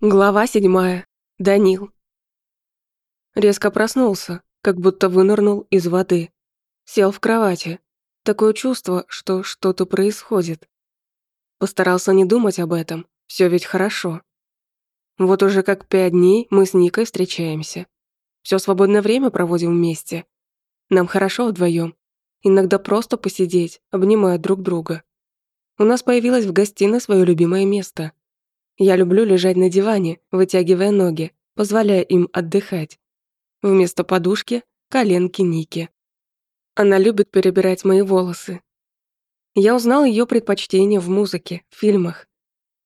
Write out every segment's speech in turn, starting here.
Глава седьмая. Данил. Резко проснулся, как будто вынырнул из воды. Сел в кровати. Такое чувство, что что-то происходит. Постарался не думать об этом, все ведь хорошо. Вот уже как пять дней мы с Никой встречаемся. Все свободное время проводим вместе. Нам хорошо вдвоем. Иногда просто посидеть, обнимая друг друга. У нас появилось в гостиной свое любимое место — я люблю лежать на диване, вытягивая ноги, позволяя им отдыхать. Вместо подушки — коленки Ники. Она любит перебирать мои волосы. Я узнал ее предпочтения в музыке, в фильмах.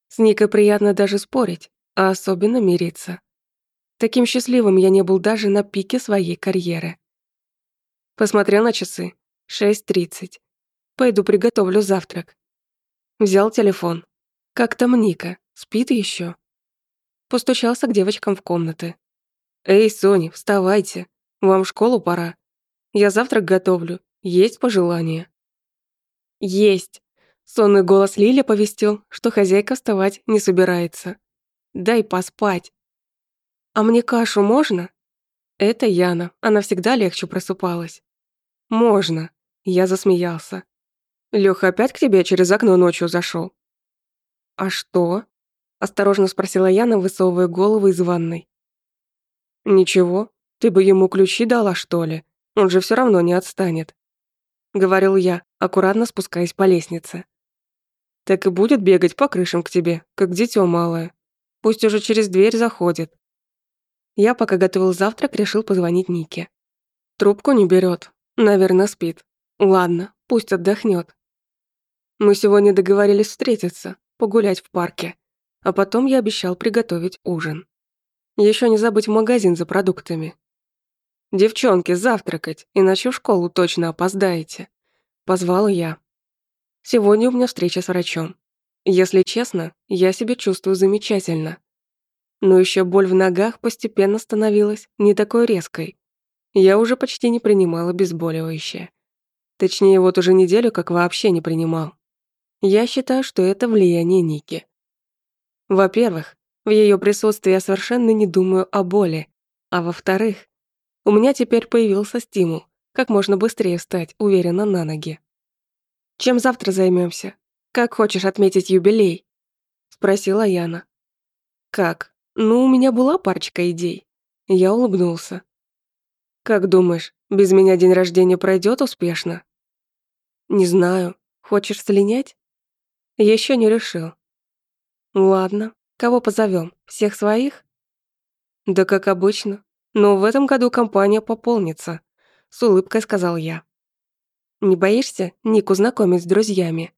С Никой приятно даже спорить, а особенно мириться. Таким счастливым я не был даже на пике своей карьеры. Посмотрел на часы. 6.30. Пойду приготовлю завтрак. Взял телефон. Как там Ника? Спит еще? Постучался к девочкам в комнаты. «Эй, Сони, вставайте. Вам в школу пора. Я завтрак готовлю. Есть пожелания?» «Есть!» Сонный голос Лили повестил, что хозяйка вставать не собирается. «Дай поспать!» «А мне кашу можно?» «Это Яна. Она всегда легче просыпалась». «Можно!» Я засмеялся. Лёха опять к тебе через окно ночью зашел. «А что?» осторожно спросила Яна, высовывая голову из ванной. «Ничего, ты бы ему ключи дала, что ли? Он же все равно не отстанет», — говорил я, аккуратно спускаясь по лестнице. «Так и будет бегать по крышам к тебе, как дитё малое. Пусть уже через дверь заходит». Я, пока готовил завтрак, решил позвонить Нике. Трубку не берет, Наверное, спит. Ладно, пусть отдохнет. Мы сегодня договорились встретиться, погулять в парке а потом я обещал приготовить ужин. Еще не забыть в магазин за продуктами. «Девчонки, завтракать, иначе в школу точно опоздаете», — Позвал я. «Сегодня у меня встреча с врачом. Если честно, я себя чувствую замечательно. Но еще боль в ногах постепенно становилась не такой резкой. Я уже почти не принимал обезболивающее. Точнее, вот уже неделю как вообще не принимал. Я считаю, что это влияние Ники. Во-первых, в ее присутствии я совершенно не думаю о боли. А во-вторых, у меня теперь появился стимул, как можно быстрее встать уверенно на ноги. «Чем завтра займемся? Как хочешь отметить юбилей?» — спросила Яна. «Как? Ну, у меня была парочка идей». Я улыбнулся. «Как думаешь, без меня день рождения пройдет успешно?» «Не знаю. Хочешь слинять?» Еще не решил. Ну ладно, кого позовем? Всех своих? Да как обычно. Но в этом году компания пополнится, с улыбкой сказал я. Не боишься Нику знакомить с друзьями?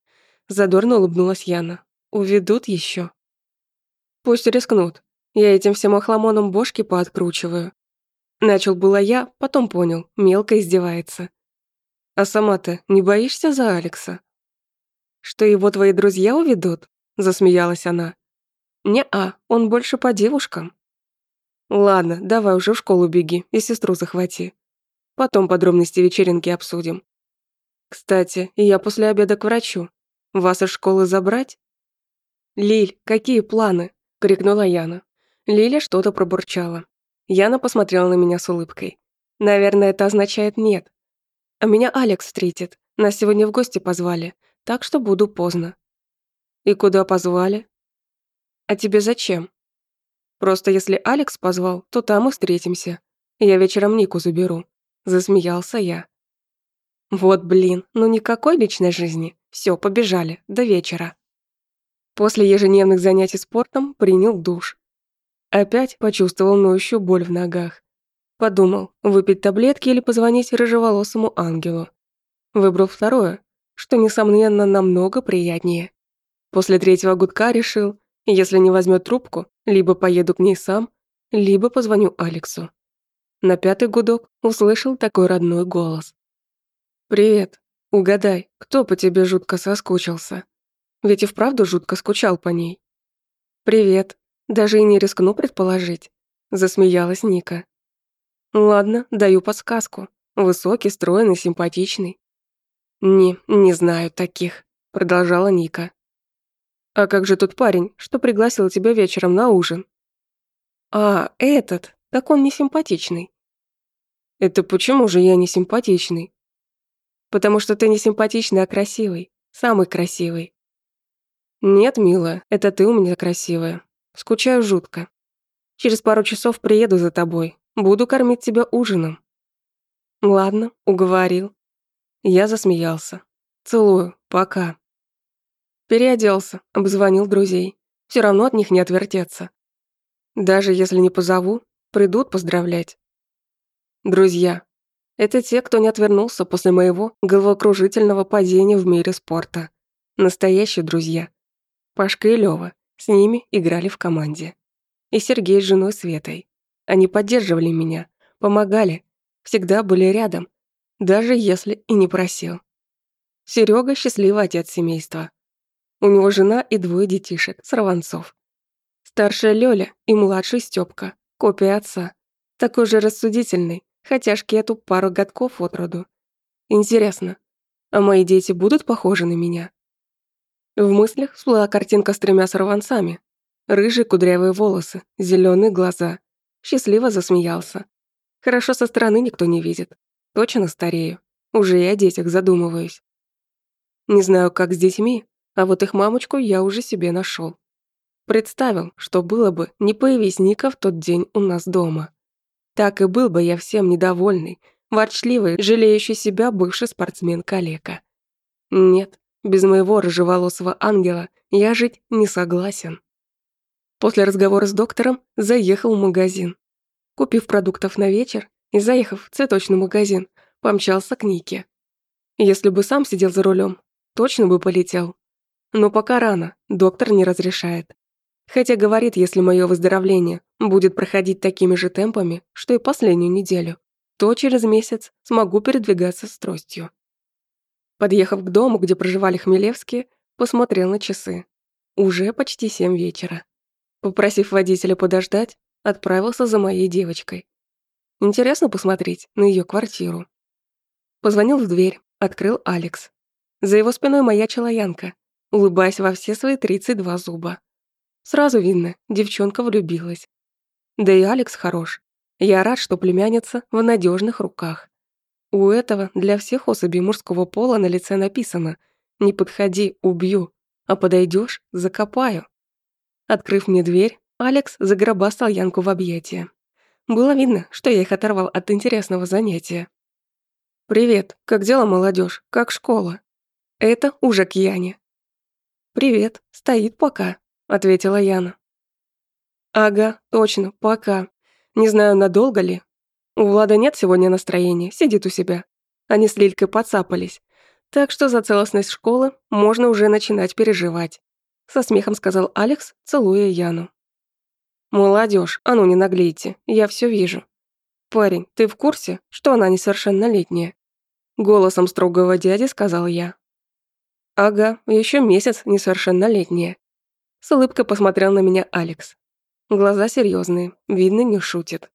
Задорно улыбнулась Яна. Уведут еще. Пусть рискнут. Я этим всем охламоном бошки пооткручиваю. Начал было я, потом понял, мелко издевается. А сама ты не боишься за Алекса? Что его твои друзья уведут? — засмеялась она. «Не-а, он больше по девушкам». «Ладно, давай уже в школу беги и сестру захвати. Потом подробности вечеринки обсудим. Кстати, я после обеда к врачу. Вас из школы забрать?» «Лиль, какие планы?» — крикнула Яна. Лиля что-то пробурчала. Яна посмотрела на меня с улыбкой. «Наверное, это означает нет. А меня Алекс встретит. Нас сегодня в гости позвали, так что буду поздно. «И куда позвали?» «А тебе зачем?» «Просто если Алекс позвал, то там и встретимся. Я вечером Нику заберу». Засмеялся я. «Вот блин, ну никакой личной жизни. Все, побежали. До вечера». После ежедневных занятий спортом принял душ. Опять почувствовал ноющую боль в ногах. Подумал, выпить таблетки или позвонить рыжеволосому ангелу. Выбрал второе, что, несомненно, намного приятнее. После третьего гудка решил, если не возьмет трубку, либо поеду к ней сам, либо позвоню Алексу. На пятый гудок услышал такой родной голос. «Привет. Угадай, кто по тебе жутко соскучился? Ведь и вправду жутко скучал по ней». «Привет. Даже и не рискну предположить», — засмеялась Ника. «Ладно, даю подсказку. Высокий, стройный, симпатичный». «Не, не знаю таких», — продолжала Ника. А как же тот парень, что пригласил тебя вечером на ужин? А, этот, так он не симпатичный. Это почему же я не симпатичный? Потому что ты не симпатичный, а красивый. Самый красивый. Нет, милая, это ты у меня красивая. Скучаю жутко. Через пару часов приеду за тобой. Буду кормить тебя ужином. Ладно, уговорил. Я засмеялся. Целую, пока. Переоделся, обзвонил друзей. Все равно от них не отвертеться. Даже если не позову, придут поздравлять. Друзья. Это те, кто не отвернулся после моего головокружительного падения в мире спорта. Настоящие друзья. Пашка и Лёва. С ними играли в команде. И Сергей с женой Светой. Они поддерживали меня, помогали, всегда были рядом, даже если и не просил. Серега счастливый отец семейства. У него жена и двое детишек, сорванцов. Старшая Лёля и младший Стёпка, копия отца. Такой же рассудительный, хотя шкету пару годков от роду. Интересно, а мои дети будут похожи на меня? В мыслях всплыла картинка с тремя сорванцами. Рыжие кудрявые волосы, зеленые глаза. Счастливо засмеялся. Хорошо со стороны никто не видит. Точно старею. Уже и о детях задумываюсь. Не знаю, как с детьми, а вот их мамочку я уже себе нашел. Представил, что было бы, не появись Ника в тот день у нас дома. Так и был бы я всем недовольный, ворчливый, жалеющий себя бывший спортсмен-калека. Нет, без моего рыжеволосого ангела я жить не согласен. После разговора с доктором заехал в магазин. Купив продуктов на вечер и заехав в цветочный магазин, помчался к Нике. Если бы сам сидел за рулем, точно бы полетел но пока рано, доктор не разрешает. Хотя говорит, если мое выздоровление будет проходить такими же темпами, что и последнюю неделю, то через месяц смогу передвигаться с тростью. Подъехав к дому, где проживали Хмелевские, посмотрел на часы. Уже почти семь вечера. Попросив водителя подождать, отправился за моей девочкой. Интересно посмотреть на ее квартиру. Позвонил в дверь, открыл Алекс. За его спиной маячила Янка улыбаясь во все свои 32 зуба. Сразу видно, девчонка влюбилась. Да и Алекс хорош. Я рад, что племянница в надежных руках. У этого для всех особей мужского пола на лице написано «Не подходи, убью, а подойдешь, закопаю». Открыв мне дверь, Алекс загробастал Янку в объятия. Было видно, что я их оторвал от интересного занятия. «Привет, как дела, молодежь? Как школа?» «Это уже к Яне. «Привет, стоит пока», — ответила Яна. «Ага, точно, пока. Не знаю, надолго ли. У Влада нет сегодня настроения, сидит у себя. Они с Лилькой подцапались. Так что за целостность школы можно уже начинать переживать», — со смехом сказал Алекс, целуя Яну. «Молодежь, а ну не наглейте, я все вижу». «Парень, ты в курсе, что она несовершеннолетняя?» Голосом строгого дяди сказал я. Ага, еще месяц несовершеннолетняя. С улыбкой посмотрел на меня Алекс. Глаза серьезные, видно, не шутит.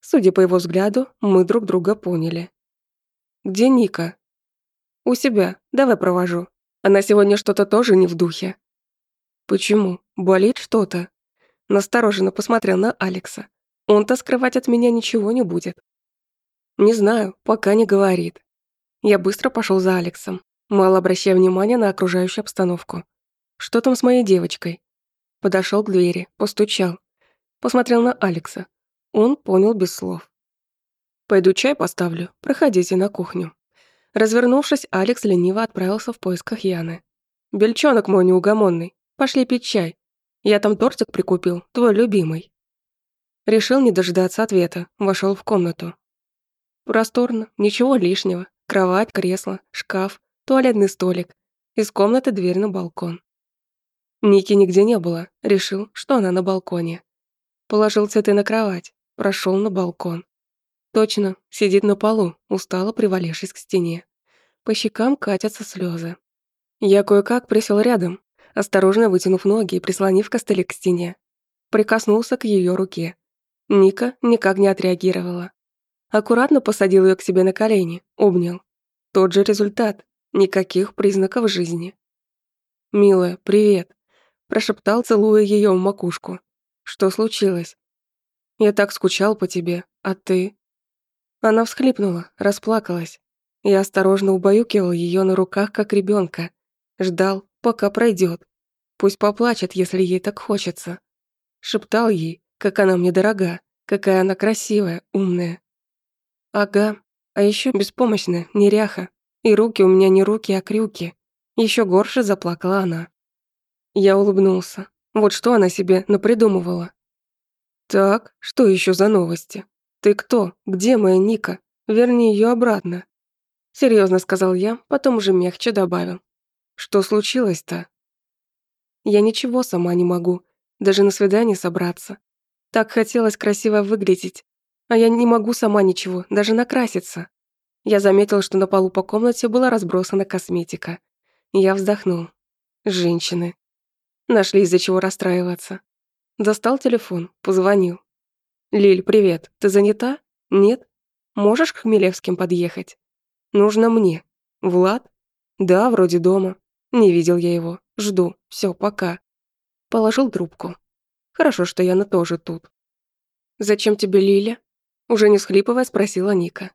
Судя по его взгляду, мы друг друга поняли. «Где Ника?» «У себя. Давай провожу. Она сегодня что-то тоже не в духе». «Почему? Болит что-то?» Настороженно посмотрел на Алекса. «Он-то скрывать от меня ничего не будет». «Не знаю, пока не говорит». Я быстро пошел за Алексом мало обращая внимания на окружающую обстановку. «Что там с моей девочкой?» Подошел к двери, постучал. Посмотрел на Алекса. Он понял без слов. «Пойду чай поставлю. Проходите на кухню». Развернувшись, Алекс лениво отправился в поисках Яны. «Бельчонок мой неугомонный, пошли пить чай. Я там тортик прикупил, твой любимый». Решил не дожидаться ответа, вошел в комнату. Просторно, ничего лишнего. Кровать, кресло, шкаф, туалетный столик, из комнаты дверь на балкон. Ники нигде не было, решил, что она на балконе. Положил цветы на кровать, прошел на балкон. Точно, сидит на полу, устало привалившись к стене. По щекам катятся слезы. Я кое-как присел рядом, осторожно вытянув ноги и прислонив костылик к стене. Прикоснулся к ее руке. Ника никак не отреагировала. Аккуратно посадил ее к себе на колени, обнял. Тот же результат никаких признаков жизни. «Милая, привет», — прошептал, целуя ее в макушку. «Что случилось?» «Я так скучал по тебе, а ты?» Она всхлипнула, расплакалась. Я осторожно убаюкивал ее на руках, как ребенка. Ждал, пока пройдет. Пусть поплачет, если ей так хочется. Шептал ей, как она мне дорога, какая она красивая, умная. Ага, а еще беспомощная, неряха, и руки у меня не руки, а крюки. Еще горше заплакала она. Я улыбнулся. Вот что она себе напридумывала. «Так, что еще за новости? Ты кто? Где моя Ника? Верни ее обратно». Серьезно сказал я, потом уже мягче добавил. «Что случилось-то?» «Я ничего сама не могу, даже на свидание собраться. Так хотелось красиво выглядеть, а я не могу сама ничего, даже накраситься. Я заметил, что на полу по комнате была разбросана косметика. Я вздохнул. Женщины. Нашли из-за чего расстраиваться. Достал телефон, позвонил. «Лиль, привет, ты занята? Нет? Можешь к Хмелевским подъехать? Нужно мне. Влад? Да, вроде дома. Не видел я его. Жду. Все, пока». Положил трубку. «Хорошо, что Яна тоже тут». «Зачем тебе Лиля?» Уже не схлипывая, спросила Ника.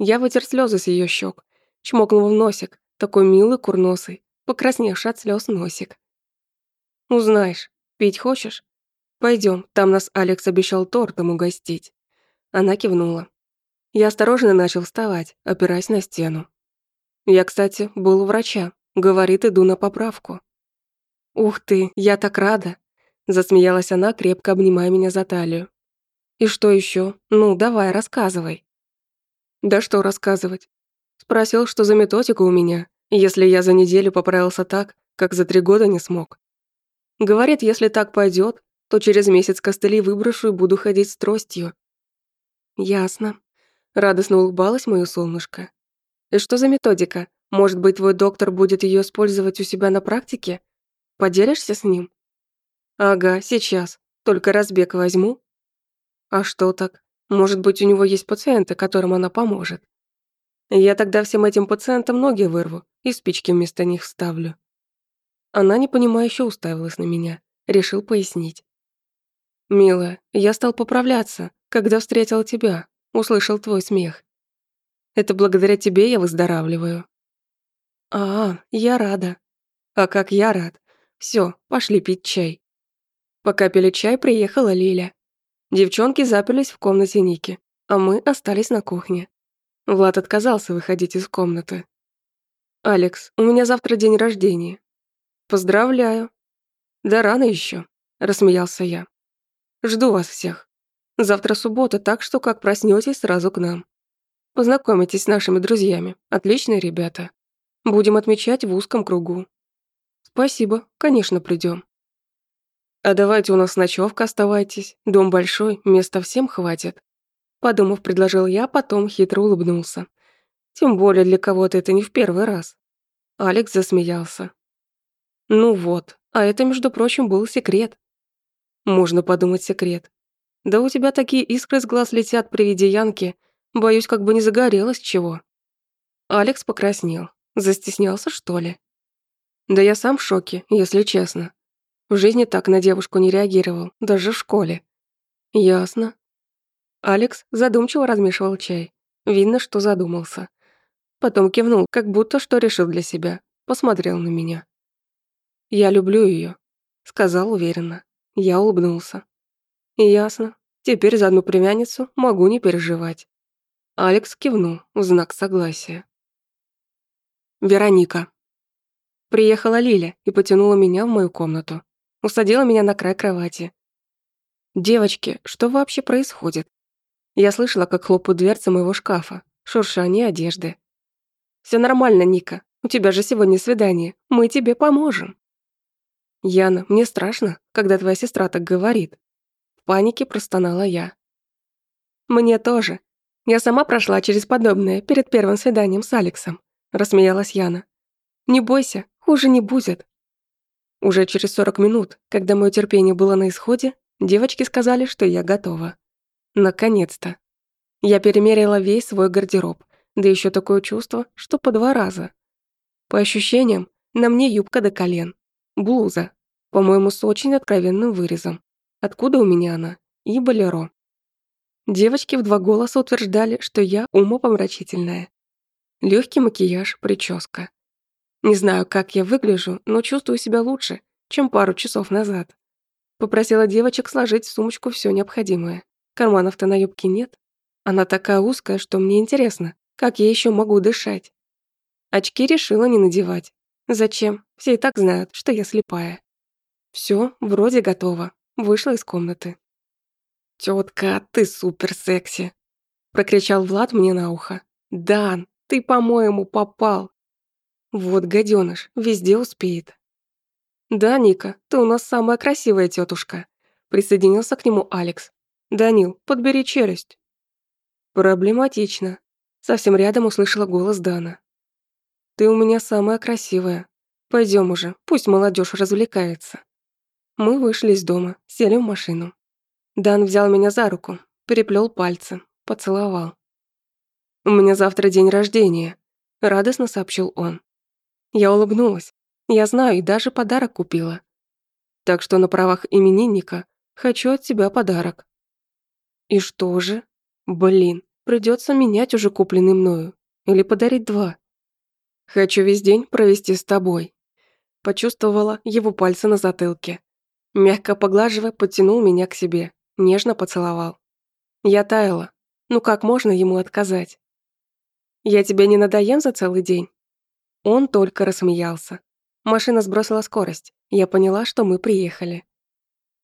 Я вытер слезы с ее щек, чмокнул в носик, такой милый курносый, покрасневший от слез носик. «Узнаешь, «Ну, пить хочешь? Пойдем, там нас Алекс обещал тортом угостить». Она кивнула. Я осторожно начал вставать, опираясь на стену. Я, кстати, был у врача. Говорит, иду на поправку. «Ух ты, я так рада!» Засмеялась она, крепко обнимая меня за талию. «И что еще? Ну, давай, рассказывай». Да что рассказывать. Спросил, что за методика у меня, если я за неделю поправился так, как за три года не смог. Говорит, если так пойдет, то через месяц костыли выброшу и буду ходить с тростью. Ясно. Радостно улыбалась моё солнышко. И что за методика? Может быть, твой доктор будет ее использовать у себя на практике? Поделишься с ним? Ага, сейчас. Только разбег возьму. А что так? Может быть, у него есть пациенты, которым она поможет. Я тогда всем этим пациентам ноги вырву и спички вместо них вставлю. Она непонимающе уставилась на меня. Решил пояснить. «Милая, я стал поправляться, когда встретил тебя, услышал твой смех. Это благодаря тебе я выздоравливаю». «А, я рада. А как я рад. Все, пошли пить чай». Пока пили чай, приехала Лиля. Девчонки заперлись в комнате Ники, а мы остались на кухне. Влад отказался выходить из комнаты. «Алекс, у меня завтра день рождения». «Поздравляю». «Да рано еще», — рассмеялся я. «Жду вас всех. Завтра суббота, так что как проснётесь сразу к нам. Познакомитесь с нашими друзьями. Отличные ребята. Будем отмечать в узком кругу». «Спасибо, конечно, придём. А давайте у нас ночевка оставайтесь. Дом большой, места всем хватит. Подумав, предложил я, потом хитро улыбнулся. Тем более для кого-то это не в первый раз. Алекс засмеялся. Ну вот, а это, между прочим, был секрет. Можно подумать секрет. Да у тебя такие искры с глаз летят при виде Янки. Боюсь, как бы не загорелось чего. Алекс покраснел. Застеснялся, что ли? Да я сам в шоке, если честно. В жизни так на девушку не реагировал, даже в школе. Ясно. Алекс задумчиво размешивал чай. Видно, что задумался. Потом кивнул, как будто что решил для себя. Посмотрел на меня. «Я люблю ее, сказал уверенно. Я улыбнулся. «Ясно. Теперь за одну племянницу могу не переживать». Алекс кивнул в знак согласия. Вероника. Приехала Лиля и потянула меня в мою комнату усадила меня на край кровати. «Девочки, что вообще происходит?» Я слышала, как хлопают дверцы моего шкафа, шуршание одежды. «Все нормально, Ника. У тебя же сегодня свидание. Мы тебе поможем». «Яна, мне страшно, когда твоя сестра так говорит». В панике простонала я. «Мне тоже. Я сама прошла через подобное перед первым свиданием с Алексом», рассмеялась Яна. «Не бойся, хуже не будет. Уже через 40 минут, когда мое терпение было на исходе, девочки сказали, что я готова. Наконец-то. Я перемерила весь свой гардероб, да еще такое чувство, что по два раза. По ощущениям, на мне юбка до колен, блуза, по-моему, с очень откровенным вырезом. Откуда у меня она? И болеро. Девочки в два голоса утверждали, что я умопомрачительная. Легкий макияж, прическа. Не знаю, как я выгляжу, но чувствую себя лучше, чем пару часов назад. Попросила девочек сложить в сумочку все необходимое. Карманов-то на юбке нет. Она такая узкая, что мне интересно, как я еще могу дышать. Очки решила не надевать. Зачем? Все и так знают, что я слепая. Все, вроде готово. Вышла из комнаты. Тетка, ты супер секси!» прокричал Влад мне на ухо. «Дан, ты, по-моему, попал. Вот гадёныш, везде успеет. «Да, Ника, ты у нас самая красивая тетушка», присоединился к нему Алекс. «Данил, подбери челюсть». «Проблематично». Совсем рядом услышала голос Дана. «Ты у меня самая красивая. Пойдём уже, пусть молодёжь развлекается». Мы вышли из дома, сели в машину. Дан взял меня за руку, переплел пальцы, поцеловал. «У меня завтра день рождения», – радостно сообщил он. Я улыбнулась. Я знаю и даже подарок купила. Так что на правах именинника хочу от тебя подарок. И что же? Блин, придется менять уже купленный мною. Или подарить два. Хочу весь день провести с тобой. Почувствовала его пальцы на затылке. Мягко поглаживая, подтянул меня к себе, нежно поцеловал. Я таяла. Ну как можно ему отказать? Я тебе не надоем за целый день? Он только рассмеялся. Машина сбросила скорость. Я поняла, что мы приехали.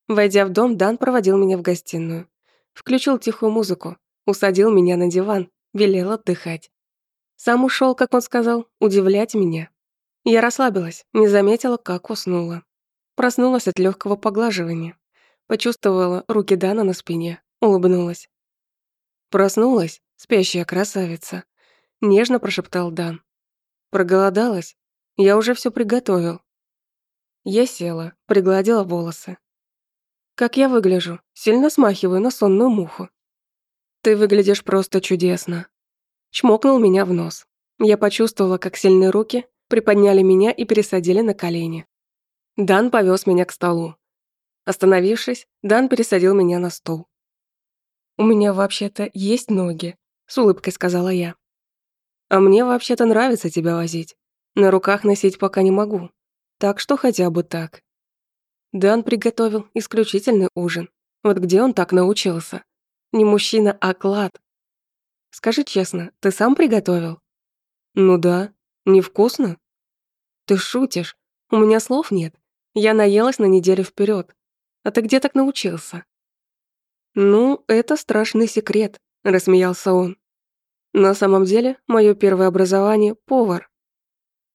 Войдя в дом, Дан проводил меня в гостиную. Включил тихую музыку, усадил меня на диван, велел отдыхать. Сам ушел, как он сказал, удивлять меня. Я расслабилась, не заметила, как уснула. Проснулась от легкого поглаживания. Почувствовала руки Дана на спине, улыбнулась. «Проснулась, спящая красавица», — нежно прошептал Дан. Проголодалась? Я уже все приготовил. Я села, пригладила волосы. Как я выгляжу? Сильно смахиваю на сонную муху. Ты выглядишь просто чудесно. Чмокнул меня в нос. Я почувствовала, как сильные руки приподняли меня и пересадили на колени. Дан повез меня к столу. Остановившись, Дан пересадил меня на стол. «У меня вообще-то есть ноги», — с улыбкой сказала я. А мне вообще-то нравится тебя возить. На руках носить пока не могу. Так что хотя бы так. Дан приготовил исключительный ужин. Вот где он так научился? Не мужчина, а клад. Скажи честно, ты сам приготовил? Ну да. Невкусно? Ты шутишь. У меня слов нет. Я наелась на неделю вперед. А ты где так научился? Ну, это страшный секрет, рассмеялся он. На самом деле, мое первое образование — повар.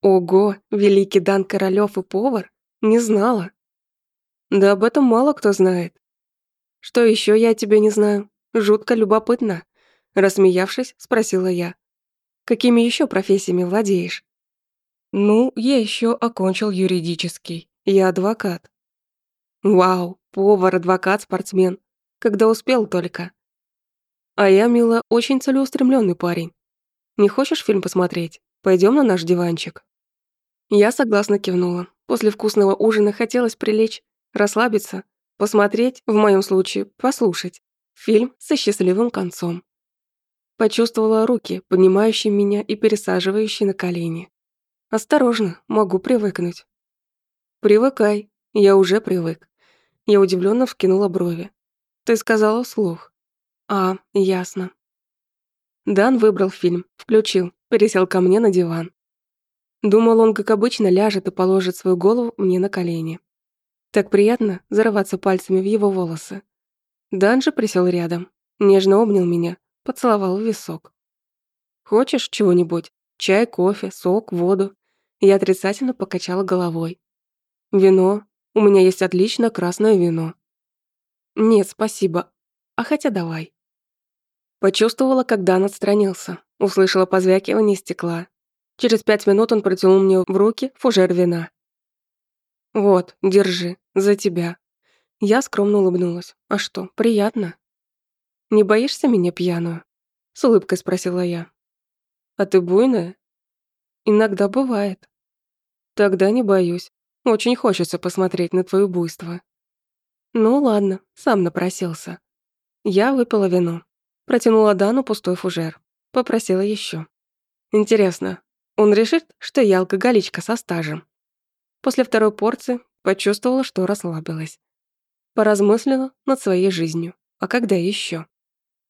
Ого, великий Дан Королёв и повар? Не знала. Да об этом мало кто знает. Что еще я о тебе не знаю? Жутко любопытно. Рассмеявшись, спросила я. Какими еще профессиями владеешь? Ну, я еще окончил юридический. Я адвокат. Вау, повар, адвокат, спортсмен. Когда успел только. А я, мила, очень целеустремленный парень. Не хочешь фильм посмотреть? Пойдем на наш диванчик». Я согласно кивнула. После вкусного ужина хотелось прилечь, расслабиться, посмотреть, в моем случае, послушать. Фильм со счастливым концом. Почувствовала руки, поднимающие меня и пересаживающие на колени. Осторожно, могу привыкнуть. Привыкай, я уже привык. Я удивленно вскинула брови. Ты сказала вслух. «А, ясно». Дан выбрал фильм, включил, пересел ко мне на диван. Думал, он, как обычно, ляжет и положит свою голову мне на колени. Так приятно зарываться пальцами в его волосы. Дан же присел рядом, нежно обнял меня, поцеловал в висок. «Хочешь чего-нибудь? Чай, кофе, сок, воду?» Я отрицательно покачала головой. «Вино? У меня есть отличное красное вино». «Нет, спасибо. А хотя давай». Почувствовала, как Дан отстранился. Услышала позвякивание стекла. Через пять минут он протянул мне в руки фужер вина. «Вот, держи, за тебя». Я скромно улыбнулась. «А что, приятно?» «Не боишься меня пьяную?» С улыбкой спросила я. «А ты буйная?» «Иногда бывает». «Тогда не боюсь. Очень хочется посмотреть на твое буйство». «Ну ладно, сам напросился». Я выпила вино. Протянула Дану пустой фужер. Попросила еще. Интересно, он решит, что я алкоголичка со стажем. После второй порции почувствовала, что расслабилась. Поразмыслила над своей жизнью. А когда еще?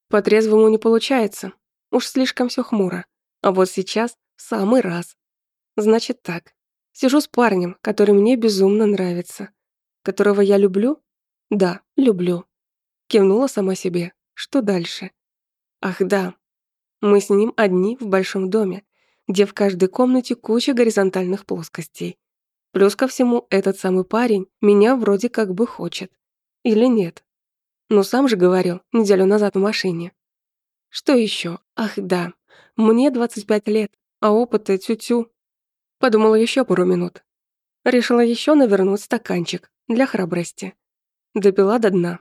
По-трезвому не получается. Уж слишком все хмуро. А вот сейчас в самый раз. Значит так. Сижу с парнем, который мне безумно нравится. Которого я люблю? Да, люблю. Кивнула сама себе. Что дальше? Ах да, мы с ним одни в большом доме, где в каждой комнате куча горизонтальных плоскостей. Плюс ко всему, этот самый парень меня вроде как бы хочет. Или нет? Но сам же говорил неделю назад в машине. Что еще? Ах да, мне 25 лет, а опыта тю-тю. Подумала еще пару минут. Решила еще навернуть стаканчик для храбрости. Допила до дна.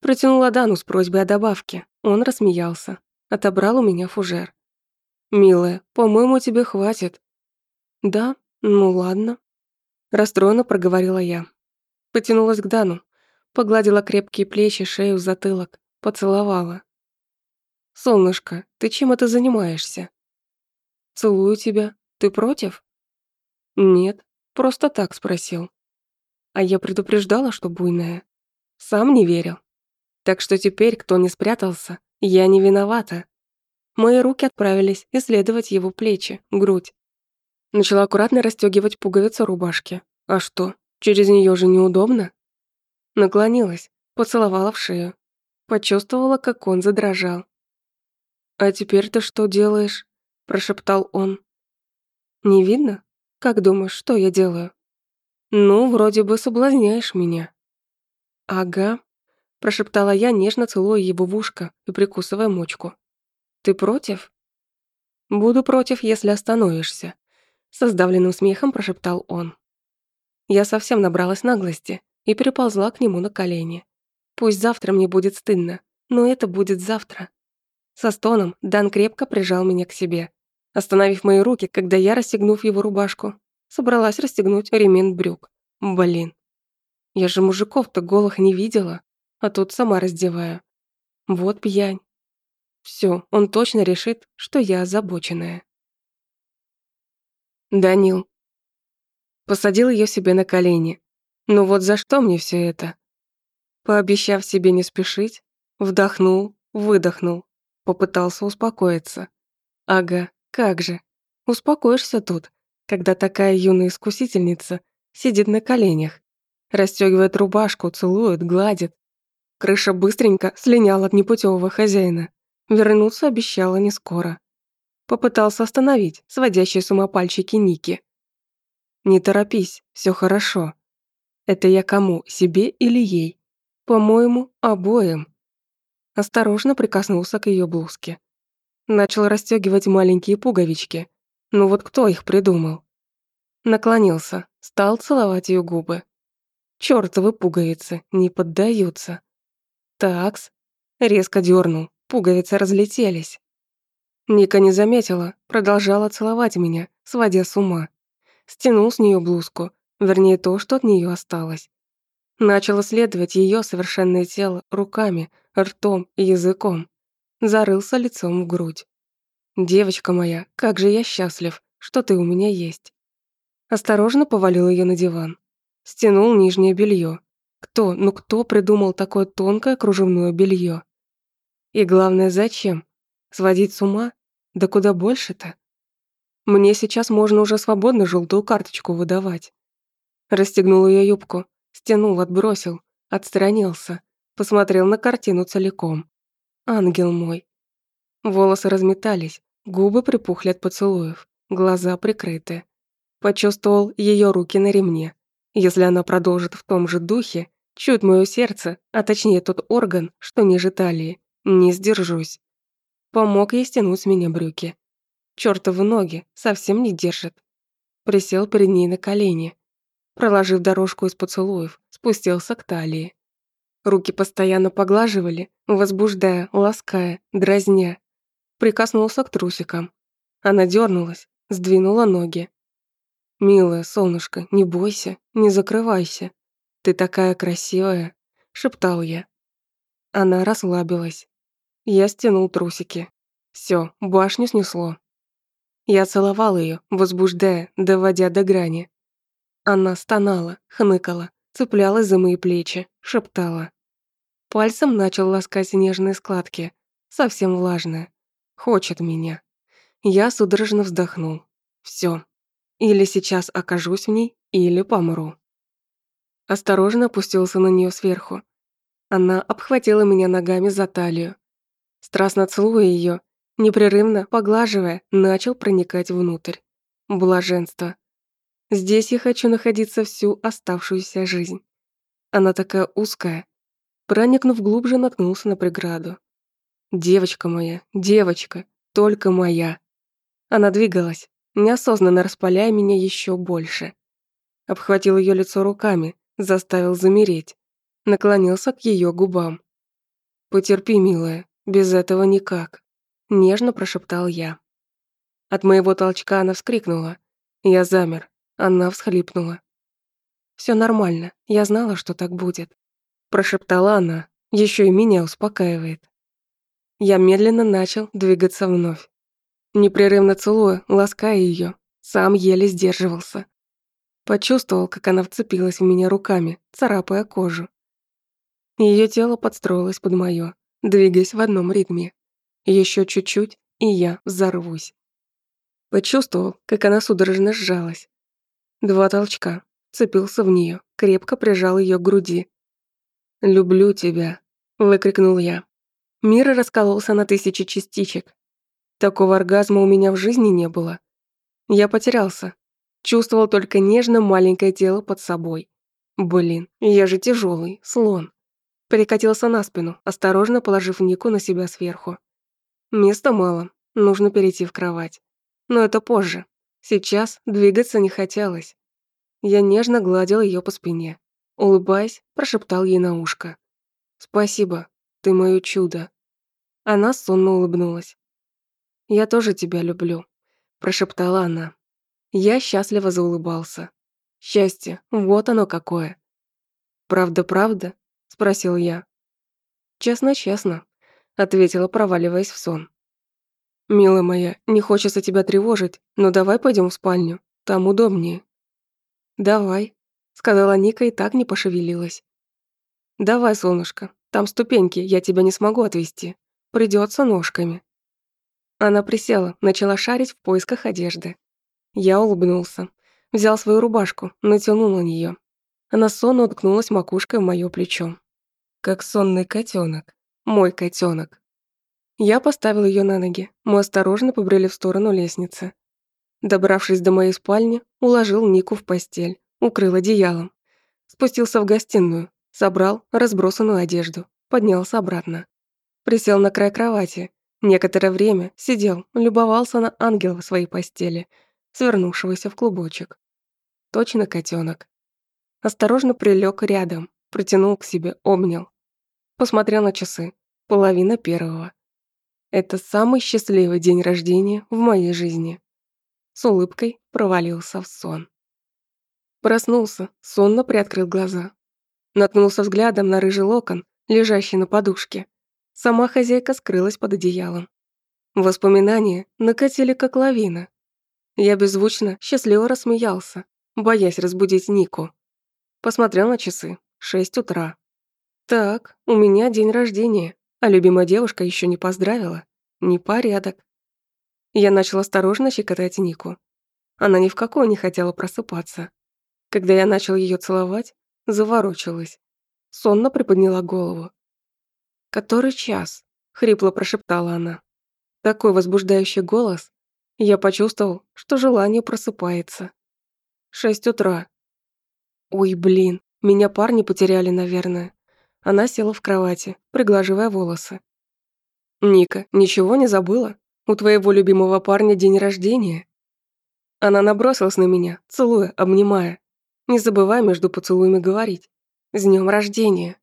Протянула Дану с просьбой о добавке. Он рассмеялся, отобрал у меня фужер. «Милая, по-моему, тебе хватит». «Да, ну ладно». Расстроенно проговорила я. Потянулась к Дану, погладила крепкие плечи, шею, затылок, поцеловала. «Солнышко, ты чем это занимаешься?» «Целую тебя. Ты против?» «Нет, просто так спросил». А я предупреждала, что буйная. Сам не верил так что теперь, кто не спрятался, я не виновата. Мои руки отправились исследовать его плечи, грудь. Начала аккуратно расстегивать пуговицы рубашки. А что, через нее же неудобно? Наклонилась, поцеловала в шею. Почувствовала, как он задрожал. «А теперь ты что делаешь?» – прошептал он. «Не видно? Как думаешь, что я делаю?» «Ну, вроде бы соблазняешь меня». «Ага», — прошептала я, нежно целуя его в ушко и прикусывая мочку. «Ты против?» «Буду против, если остановишься», — со сдавленным смехом прошептал он. Я совсем набралась наглости и переползла к нему на колени. Пусть завтра мне будет стыдно, но это будет завтра. Со стоном Дан крепко прижал меня к себе, остановив мои руки, когда я, расстегнув его рубашку, собралась расстегнуть ремень брюк. Блин. Я же мужиков-то голых не видела а тут сама раздеваю. Вот пьянь. Все, он точно решит, что я озабоченная. Данил. Посадил ее себе на колени. Ну вот за что мне все это? Пообещав себе не спешить, вдохнул, выдохнул, попытался успокоиться. Ага, как же. Успокоишься тут, когда такая юная искусительница сидит на коленях, расстегивает рубашку, целует, гладит, Крыша быстренько слиняла от непутевого хозяина. Вернуться обещала не скоро. Попытался остановить сводящие с ума пальчики Ники. «Не торопись, все хорошо. Это я кому, себе или ей? По-моему, обоим». Осторожно прикоснулся к ее блузке. Начал расстегивать маленькие пуговички. Ну вот кто их придумал? Наклонился, стал целовать ее губы. Чёртовы пуговицы, не поддаются. «Такс». Резко дернул, пуговицы разлетелись. Ника не заметила, продолжала целовать меня, сводя с ума. Стянул с нее блузку, вернее то, что от нее осталось. Начал исследовать ее совершенное тело руками, ртом и языком. Зарылся лицом в грудь. «Девочка моя, как же я счастлив, что ты у меня есть». Осторожно повалил ее на диван. Стянул нижнее белье, кто, ну кто придумал такое тонкое кружевное белье? И главное, зачем? Сводить с ума? Да куда больше-то? Мне сейчас можно уже свободно желтую карточку выдавать. Расстегнул ее юбку, стянул, отбросил, отстранился, посмотрел на картину целиком. Ангел мой. Волосы разметались, губы припухли от поцелуев, глаза прикрыты. Почувствовал ее руки на ремне. Если она продолжит в том же духе, Чуть мое сердце, а точнее тот орган, что ниже талии. Не сдержусь. Помог ей стянуть с меня брюки. Чёртовы ноги совсем не держат. Присел перед ней на колени. Проложив дорожку из поцелуев, спустился к талии. Руки постоянно поглаживали, возбуждая, лаская, дразня. Прикоснулся к трусикам. Она дернулась, сдвинула ноги. Милое солнышко, не бойся, не закрывайся», «Ты такая красивая», — шептал я. Она расслабилась. Я стянул трусики. Все, башню снесло. Я целовал ее, возбуждая, доводя до грани. Она стонала, хныкала, цеплялась за мои плечи, шептала. Пальцем начал ласкать нежные складки, совсем влажные. Хочет меня. Я судорожно вздохнул. Все. Или сейчас окажусь в ней, или помру осторожно опустился на нее сверху. Она обхватила меня ногами за талию. Страстно целуя ее, непрерывно поглаживая, начал проникать внутрь. Блаженство. Здесь я хочу находиться всю оставшуюся жизнь. Она такая узкая. Проникнув глубже, наткнулся на преграду. Девочка моя, девочка, только моя. Она двигалась, неосознанно распаляя меня еще больше. Обхватил ее лицо руками, заставил замереть. Наклонился к ее губам. «Потерпи, милая, без этого никак», — нежно прошептал я. От моего толчка она вскрикнула. Я замер, она всхлипнула. «Все нормально, я знала, что так будет», — прошептала она, еще и меня успокаивает. Я медленно начал двигаться вновь. Непрерывно целуя, лаская ее, сам еле сдерживался. Почувствовал, как она вцепилась в меня руками, царапая кожу. Ее тело подстроилось под мое, двигаясь в одном ритме. Еще чуть-чуть, и я взорвусь. Почувствовал, как она судорожно сжалась. Два толчка, цепился в нее, крепко прижал ее к груди. «Люблю тебя», — выкрикнул я. Мир раскололся на тысячи частичек. Такого оргазма у меня в жизни не было. Я потерялся, Чувствовал только нежно маленькое тело под собой. Блин, я же тяжелый, слон. Перекатился на спину, осторожно положив Нику на себя сверху. Места мало, нужно перейти в кровать. Но это позже. Сейчас двигаться не хотелось. Я нежно гладил ее по спине. Улыбаясь, прошептал ей на ушко. «Спасибо, ты моё чудо». Она сонно улыбнулась. «Я тоже тебя люблю», – прошептала она. Я счастливо заулыбался. Счастье, вот оно какое. «Правда-правда?» — спросил я. «Честно-честно», — ответила, проваливаясь в сон. «Милая моя, не хочется тебя тревожить, но давай пойдем в спальню, там удобнее». «Давай», — сказала Ника и так не пошевелилась. «Давай, солнышко, там ступеньки, я тебя не смогу отвезти. Придется ножками». Она присела, начала шарить в поисках одежды. Я улыбнулся. Взял свою рубашку, натянул на нее. Она сонно уткнулась макушкой в моё плечо. Как сонный котенок, Мой котенок. Я поставил ее на ноги. Мы осторожно побрели в сторону лестницы. Добравшись до моей спальни, уложил Нику в постель, укрыл одеялом. Спустился в гостиную, собрал разбросанную одежду, поднялся обратно. Присел на край кровати. Некоторое время сидел, любовался на ангела в своей постели — свернувшегося в клубочек. Точно котенок. Осторожно прилег рядом, протянул к себе, обнял. Посмотрел на часы. Половина первого. Это самый счастливый день рождения в моей жизни. С улыбкой провалился в сон. Проснулся, сонно приоткрыл глаза. Наткнулся взглядом на рыжий локон, лежащий на подушке. Сама хозяйка скрылась под одеялом. Воспоминания накатили как лавина, я беззвучно, счастливо рассмеялся, боясь разбудить Нику. Посмотрел на часы. Шесть утра. Так, у меня день рождения, а любимая девушка еще не поздравила. Непорядок. Я начал осторожно щекотать Нику. Она ни в какую не хотела просыпаться. Когда я начал ее целовать, заворочилась. Сонно приподняла голову. «Который час?» — хрипло прошептала она. Такой возбуждающий голос, я почувствовал, что желание просыпается. Шесть утра. Ой, блин, меня парни потеряли, наверное. Она села в кровати, приглаживая волосы. «Ника, ничего не забыла? У твоего любимого парня день рождения?» Она набросилась на меня, целуя, обнимая. Не забывая между поцелуями говорить. «С днем рождения!»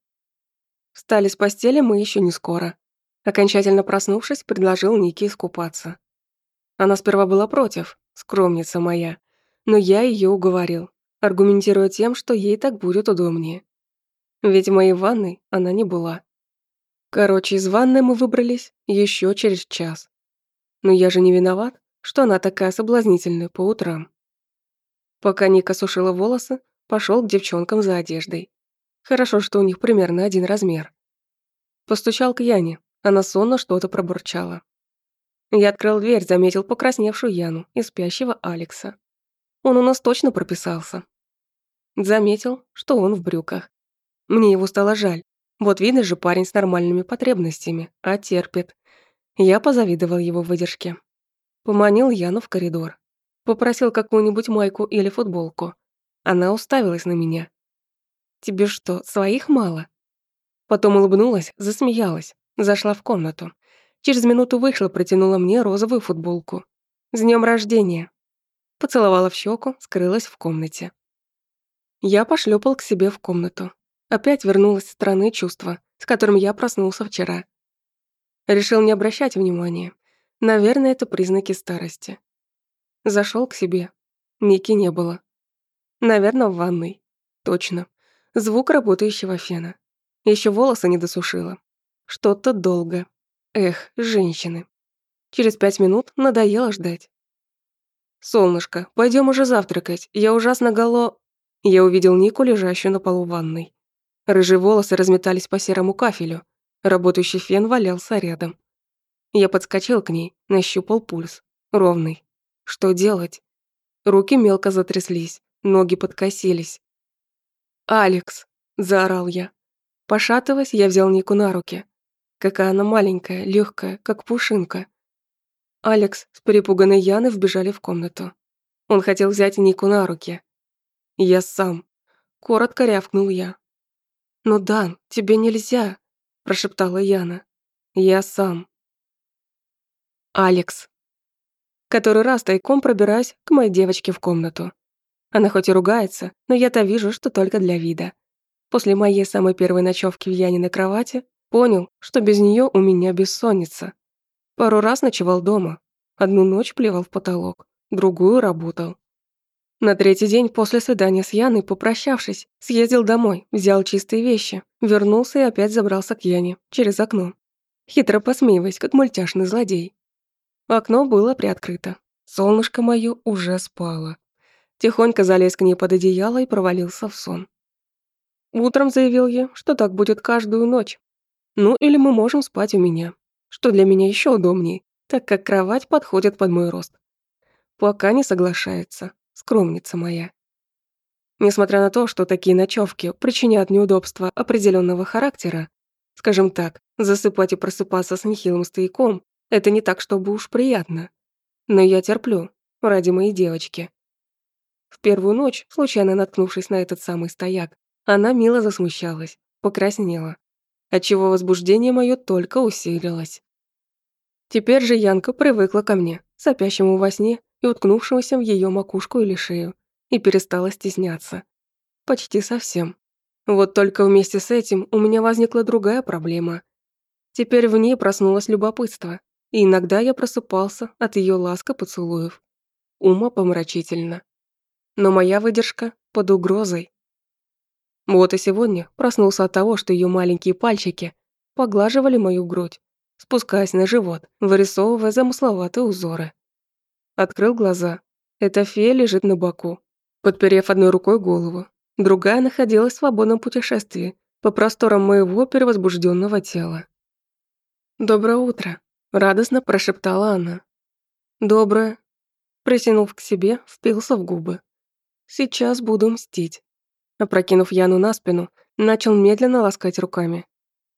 Встали с постели мы еще не скоро. Окончательно проснувшись, предложил Нике искупаться. Она сперва была против, скромница моя, но я ее уговорил, аргументируя тем, что ей так будет удобнее. Ведь в моей ванной она не была. Короче, из ванны мы выбрались еще через час. Но я же не виноват, что она такая соблазнительная по утрам. Пока Ника сушила волосы, пошел к девчонкам за одеждой. Хорошо, что у них примерно один размер. Постучал к Яне, она сонно что-то пробурчала. Я открыл дверь, заметил покрасневшую Яну и спящего Алекса. Он у нас точно прописался. Заметил, что он в брюках. Мне его стало жаль. Вот видно же парень с нормальными потребностями, а терпит. Я позавидовал его выдержке. Поманил Яну в коридор. Попросил какую-нибудь майку или футболку. Она уставилась на меня. «Тебе что, своих мало?» Потом улыбнулась, засмеялась, зашла в комнату. Через минуту вышла, протянула мне розовую футболку. «С днем рождения!» Поцеловала в щеку, скрылась в комнате. Я пошлепал к себе в комнату. Опять вернулось странное чувство, с которым я проснулся вчера. Решил не обращать внимания. Наверное, это признаки старости. Зашел к себе. Ники не было. Наверное, в ванной. Точно. Звук работающего фена. Еще волосы не досушила. Что-то долго. Эх, женщины. Через пять минут надоело ждать. «Солнышко, пойдем уже завтракать, я ужасно голо...» Я увидел Нику, лежащую на полу ванной. Рыжие волосы разметались по серому кафелю. Работающий фен валялся рядом. Я подскочил к ней, нащупал пульс. Ровный. Что делать? Руки мелко затряслись, ноги подкосились. «Алекс!» – заорал я. Пошатываясь, я взял Нику на руки. Какая она маленькая, легкая, как пушинка. Алекс с перепуганной Яной вбежали в комнату. Он хотел взять Нику на руки. «Я сам», — коротко рявкнул я. «Но, Дан, тебе нельзя», — прошептала Яна. «Я сам». «Алекс». Который раз тайком пробираюсь к моей девочке в комнату. Она хоть и ругается, но я-то вижу, что только для вида. После моей самой первой ночевки в Яниной кровати Понял, что без нее у меня бессонница. Пару раз ночевал дома. Одну ночь плевал в потолок, другую работал. На третий день после свидания с Яной, попрощавшись, съездил домой, взял чистые вещи, вернулся и опять забрался к Яне через окно, хитро посмеиваясь, как мультяшный злодей. Окно было приоткрыто. Солнышко мое уже спало. Тихонько залез к ней под одеяло и провалился в сон. Утром заявил ей, что так будет каждую ночь, ну или мы можем спать у меня, что для меня еще удобнее, так как кровать подходит под мой рост. Пока не соглашается, скромница моя. Несмотря на то, что такие ночевки причинят неудобства определенного характера, скажем так, засыпать и просыпаться с нехилым стояком – это не так, чтобы уж приятно. Но я терплю, ради моей девочки. В первую ночь, случайно наткнувшись на этот самый стояк, она мило засмущалась, покраснела, отчего возбуждение мое только усилилось. Теперь же Янка привыкла ко мне, сопящему во сне и уткнувшемуся в ее макушку или шею, и перестала стесняться. Почти совсем. Вот только вместе с этим у меня возникла другая проблема. Теперь в ней проснулось любопытство, и иногда я просыпался от ее ласка поцелуев. Ума помрачительно. Но моя выдержка под угрозой. Вот и сегодня проснулся от того, что ее маленькие пальчики поглаживали мою грудь, спускаясь на живот, вырисовывая замысловатые узоры. Открыл глаза. Эта фея лежит на боку, подперев одной рукой голову. Другая находилась в свободном путешествии по просторам моего перевозбужденного тела. «Доброе утро», — радостно прошептала она. «Доброе», — притянув к себе, впился в губы. «Сейчас буду мстить» опрокинув Яну на спину, начал медленно ласкать руками.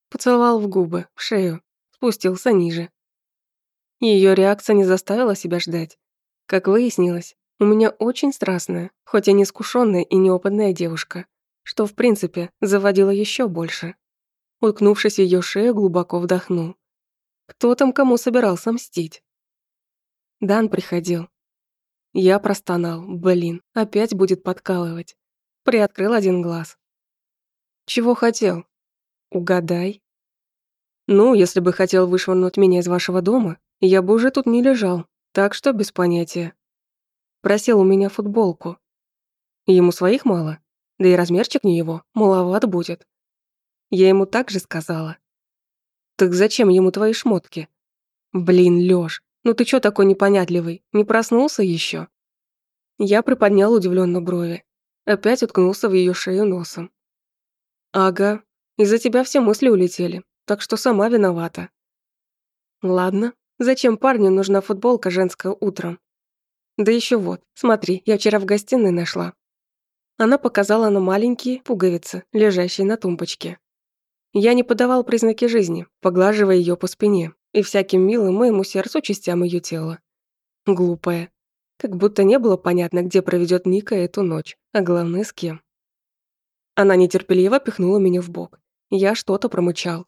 Поцеловал в губы, в шею, спустился ниже. Ее реакция не заставила себя ждать. Как выяснилось, у меня очень страстная, хоть и неискушенная и неопытная девушка, что, в принципе, заводило еще больше. Уткнувшись в её шею, глубоко вдохнул. Кто там кому собирался мстить? Дан приходил. Я простонал. Блин, опять будет подкалывать приоткрыл один глаз. «Чего хотел?» «Угадай». «Ну, если бы хотел вышвырнуть меня из вашего дома, я бы уже тут не лежал, так что без понятия». Просил у меня футболку. Ему своих мало, да и размерчик не его, маловат будет. Я ему так же сказала. «Так зачем ему твои шмотки?» «Блин, Лёш, ну ты чё такой непонятливый, не проснулся ещё? Я приподнял удивленно брови опять уткнулся в ее шею носом. «Ага, из-за тебя все мысли улетели, так что сама виновата». «Ладно, зачем парню нужна футболка женская утром?» «Да еще вот, смотри, я вчера в гостиной нашла». Она показала на маленькие пуговицы, лежащие на тумбочке. Я не подавал признаки жизни, поглаживая ее по спине и всяким милым моему сердцу частям ее тела. Глупая. Как будто не было понятно, где проведет Ника эту ночь. А главное, с кем. Она нетерпеливо пихнула меня в бок. Я что-то промычал.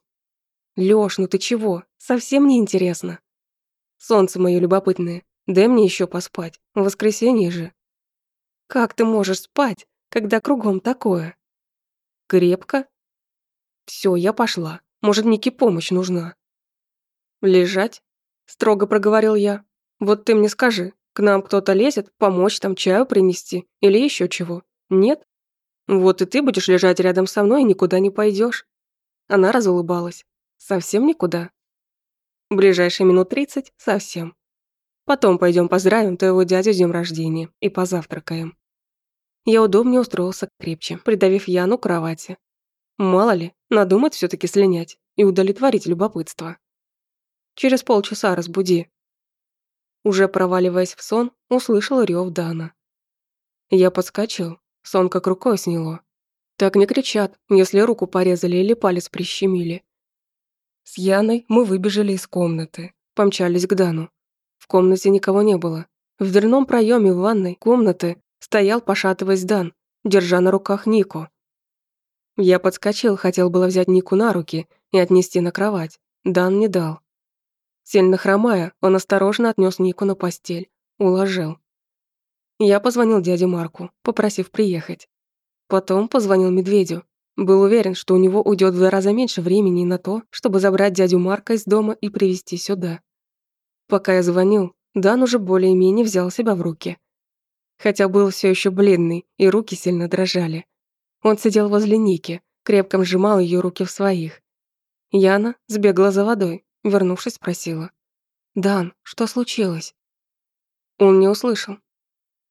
«Лёш, ну ты чего? Совсем не интересно. Солнце моё любопытное, дай мне ещё поспать, в воскресенье же. Как ты можешь спать, когда кругом такое? Крепко? Всё, я пошла. Может, Нике помощь нужна? Лежать? Строго проговорил я. Вот ты мне скажи, к нам кто-то лезет, помочь там чаю принести или еще чего. Нет? Вот и ты будешь лежать рядом со мной и никуда не пойдешь. Она разулыбалась. Совсем никуда. Ближайшие минут тридцать совсем. Потом пойдем поздравим твоего дядю с днем рождения и позавтракаем. Я удобнее устроился крепче, придавив Яну к кровати. Мало ли, надумать все таки слинять и удовлетворить любопытство. Через полчаса разбуди, уже проваливаясь в сон, услышал рев Дана. Я подскочил, сон как рукой сняло. Так не кричат, если руку порезали или палец прищемили. С Яной мы выбежали из комнаты, помчались к Дану. В комнате никого не было. В дверном проеме в ванной комнаты стоял, пошатываясь Дан, держа на руках Нику. Я подскочил, хотел было взять Нику на руки и отнести на кровать. Дан не дал. Сильно хромая, он осторожно отнес Нику на постель, уложил. Я позвонил дяде Марку, попросив приехать. Потом позвонил Медведю. Был уверен, что у него уйдет в два раза меньше времени на то, чтобы забрать дядю Марка из дома и привезти сюда. Пока я звонил, Дан уже более-менее взял себя в руки. Хотя был все еще бледный, и руки сильно дрожали. Он сидел возле Ники, крепко сжимал ее руки в своих. Яна сбегла за водой, Вернувшись, спросила: «Дан, что случилось?» Он не услышал.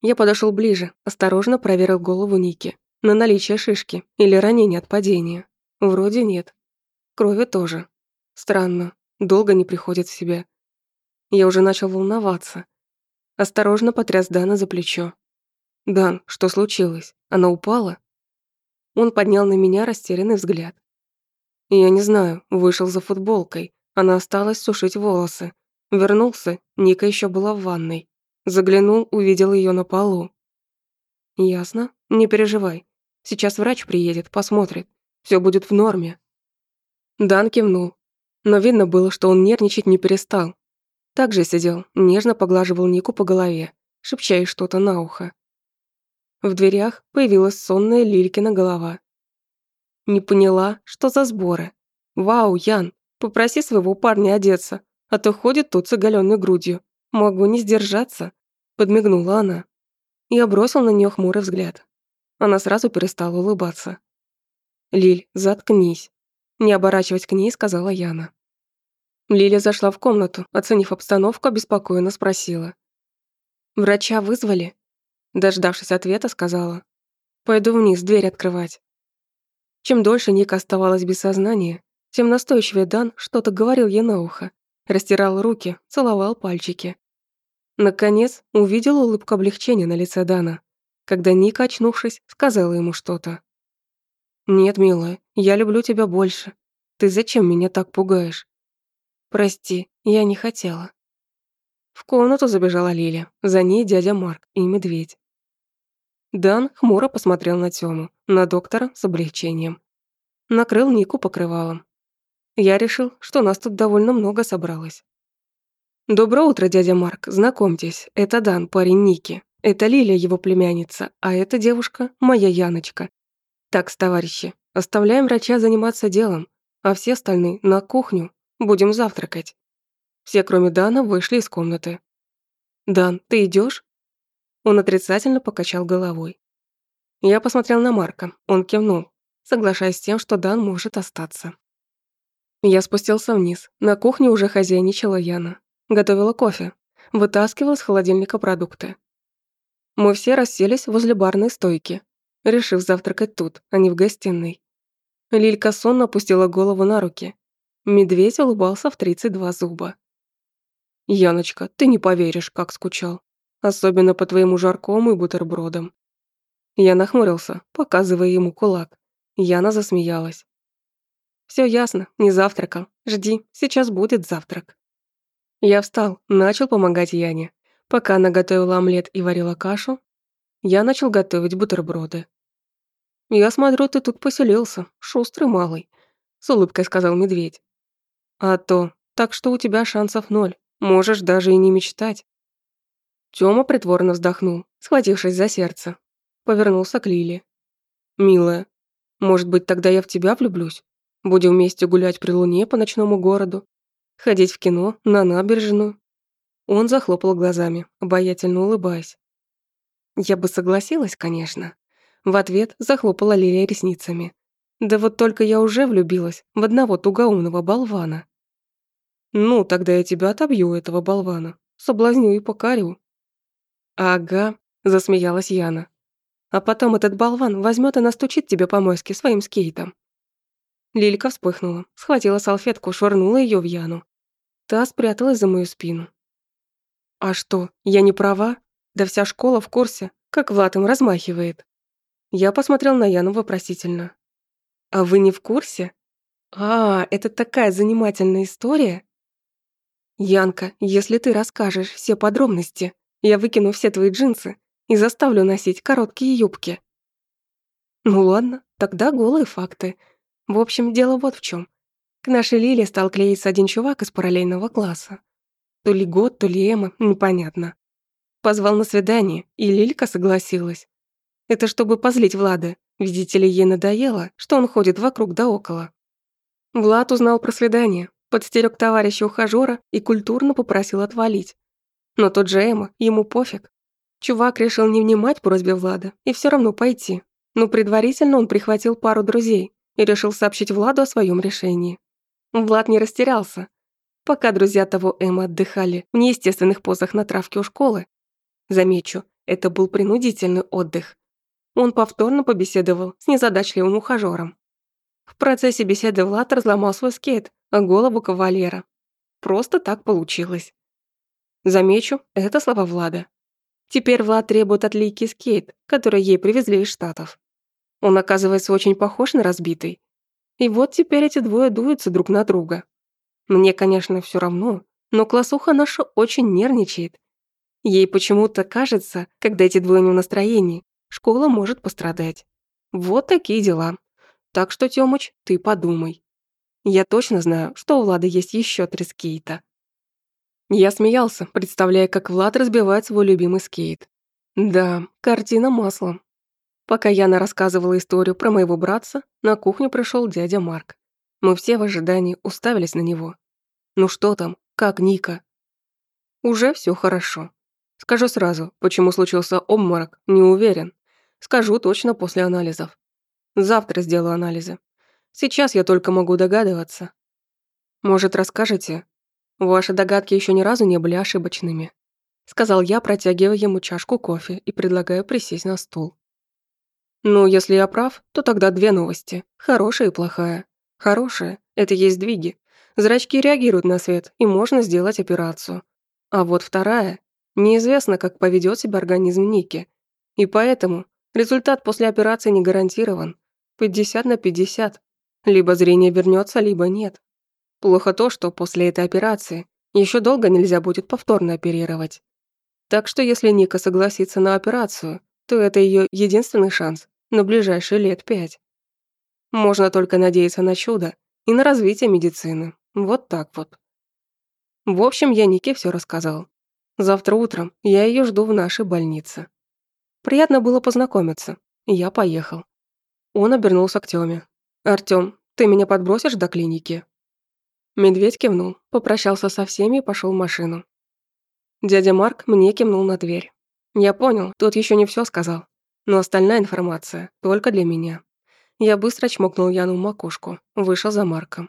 Я подошел ближе, осторожно проверил голову Ники на наличие шишки или ранения от падения. Вроде нет. Крови тоже. Странно, долго не приходит в себя. Я уже начал волноваться. Осторожно потряс Дана за плечо. «Дан, что случилось? Она упала?» Он поднял на меня растерянный взгляд. «Я не знаю, вышел за футболкой. Она осталась сушить волосы. Вернулся, Ника еще была в ванной. Заглянул, увидел ее на полу. «Ясно, не переживай. Сейчас врач приедет, посмотрит. Все будет в норме». Дан кивнул, но видно было, что он нервничать не перестал. Также сидел, нежно поглаживал Нику по голове, шепча ей что-то на ухо. В дверях появилась сонная Лилькина голова. «Не поняла, что за сборы? Вау, Ян, Попроси своего парня одеться, а то ходит тут с оголенной грудью. Могу не сдержаться», — подмигнула она. Я бросил на нее хмурый взгляд. Она сразу перестала улыбаться. «Лиль, заткнись», — не оборачиваясь к ней, сказала Яна. Лиля зашла в комнату, оценив обстановку, обеспокоенно спросила. «Врача вызвали?» Дождавшись ответа, сказала. «Пойду вниз дверь открывать». Чем дольше Ника оставалась без сознания, тем настойчивее Дан что-то говорил ей на ухо, растирал руки, целовал пальчики. Наконец, увидел улыбку облегчения на лице Дана, когда Ника, очнувшись, сказала ему что-то. «Нет, милая, я люблю тебя больше. Ты зачем меня так пугаешь?» «Прости, я не хотела». В комнату забежала Лиля, за ней дядя Марк и медведь. Дан хмуро посмотрел на Тему, на доктора с облегчением. Накрыл Нику покрывалом, я решил, что нас тут довольно много собралось. «Доброе утро, дядя Марк. Знакомьтесь, это Дан, парень Ники. Это Лилия, его племянница, а эта девушка – моя Яночка. Так, товарищи, оставляем врача заниматься делом, а все остальные – на кухню. Будем завтракать». Все, кроме Дана, вышли из комнаты. «Дан, ты идешь? Он отрицательно покачал головой. Я посмотрел на Марка, он кивнул, соглашаясь с тем, что Дан может остаться. Я спустился вниз. На кухне уже хозяйничала Яна. Готовила кофе. Вытаскивала с холодильника продукты. Мы все расселись возле барной стойки, решив завтракать тут, а не в гостиной. Лилька сонно опустила голову на руки. Медведь улыбался в 32 зуба. «Яночка, ты не поверишь, как скучал. Особенно по твоему жаркому и бутербродам». Я нахмурился, показывая ему кулак. Яна засмеялась. Все ясно, не завтракал. Жди, сейчас будет завтрак. Я встал, начал помогать Яне. Пока она готовила омлет и варила кашу, я начал готовить бутерброды. «Я смотрю, ты тут поселился, шустрый малый», — с улыбкой сказал медведь. «А то, так что у тебя шансов ноль, можешь даже и не мечтать». Тёма притворно вздохнул, схватившись за сердце. Повернулся к Лиле. «Милая, может быть, тогда я в тебя влюблюсь?» Будем вместе гулять при луне по ночному городу, ходить в кино, на набережную». Он захлопал глазами, обаятельно улыбаясь. Я бы согласилась, конечно. В ответ захлопала Лилия ресницами. Да вот только я уже влюбилась в одного тугоумного болвана. Ну, тогда я тебя отобью, этого болвана. Соблазню и покорю. Ага, засмеялась Яна. А потом этот болван возьмет и настучит тебе по-мойски своим скейтом. Лилька вспыхнула, схватила салфетку, швырнула ее в Яну. Та спряталась за мою спину. «А что, я не права? Да вся школа в курсе, как Влад им размахивает». Я посмотрел на Яну вопросительно. «А вы не в курсе? А, это такая занимательная история!» «Янка, если ты расскажешь все подробности, я выкину все твои джинсы и заставлю носить короткие юбки». «Ну ладно, тогда голые факты. В общем, дело вот в чем. К нашей Лиле стал клеиться один чувак из параллельного класса. То ли год, то ли Эма, непонятно. Позвал на свидание, и Лилька согласилась. Это чтобы позлить Влада. Видите ли, ей надоело, что он ходит вокруг да около. Влад узнал про свидание, подстерег товарища ухажёра и культурно попросил отвалить. Но тот же Эма, ему пофиг. Чувак решил не внимать просьбе Влада и все равно пойти. Но предварительно он прихватил пару друзей, и решил сообщить Владу о своем решении. Влад не растерялся. Пока друзья того Эмма отдыхали в неестественных позах на травке у школы, замечу, это был принудительный отдых, он повторно побеседовал с незадачливым ухажером. В процессе беседы Влад разломал свой скейт а голову кавалера. Просто так получилось. Замечу, это слова Влада. Теперь Влад требует от Лики скейт, который ей привезли из Штатов. Он, оказывается, очень похож на разбитый. И вот теперь эти двое дуются друг на друга. Мне, конечно, все равно, но классуха наша очень нервничает. Ей почему-то кажется, когда эти двое не в настроении, школа может пострадать. Вот такие дела. Так что, Тёмыч, ты подумай. Я точно знаю, что у Влада есть еще три скейта. Я смеялся, представляя, как Влад разбивает свой любимый скейт. Да, картина маслом. Пока Яна рассказывала историю про моего братца, на кухню пришел дядя Марк. Мы все в ожидании уставились на него. «Ну что там? Как Ника?» «Уже все хорошо. Скажу сразу, почему случился обморок, не уверен. Скажу точно после анализов. Завтра сделаю анализы. Сейчас я только могу догадываться. Может, расскажете? Ваши догадки еще ни разу не были ошибочными», сказал я, протягивая ему чашку кофе и предлагаю присесть на стул. Ну, если я прав, то тогда две новости. Хорошая и плохая. Хорошая – это есть двиги. Зрачки реагируют на свет, и можно сделать операцию. А вот вторая – неизвестно, как поведет себя организм Ники. И поэтому результат после операции не гарантирован. 50 на 50. Либо зрение вернется, либо нет. Плохо то, что после этой операции еще долго нельзя будет повторно оперировать. Так что если Ника согласится на операцию, то это ее единственный шанс на ближайшие лет пять. Можно только надеяться на чудо и на развитие медицины. Вот так вот. В общем, я Нике все рассказал. Завтра утром я ее жду в нашей больнице. Приятно было познакомиться. Я поехал. Он обернулся к Тёме. «Артём, ты меня подбросишь до клиники?» Медведь кивнул, попрощался со всеми и пошел в машину. Дядя Марк мне кивнул на дверь. Я понял, тот еще не все сказал. Но остальная информация только для меня. Я быстро чмокнул Яну в макушку, вышел за Марком.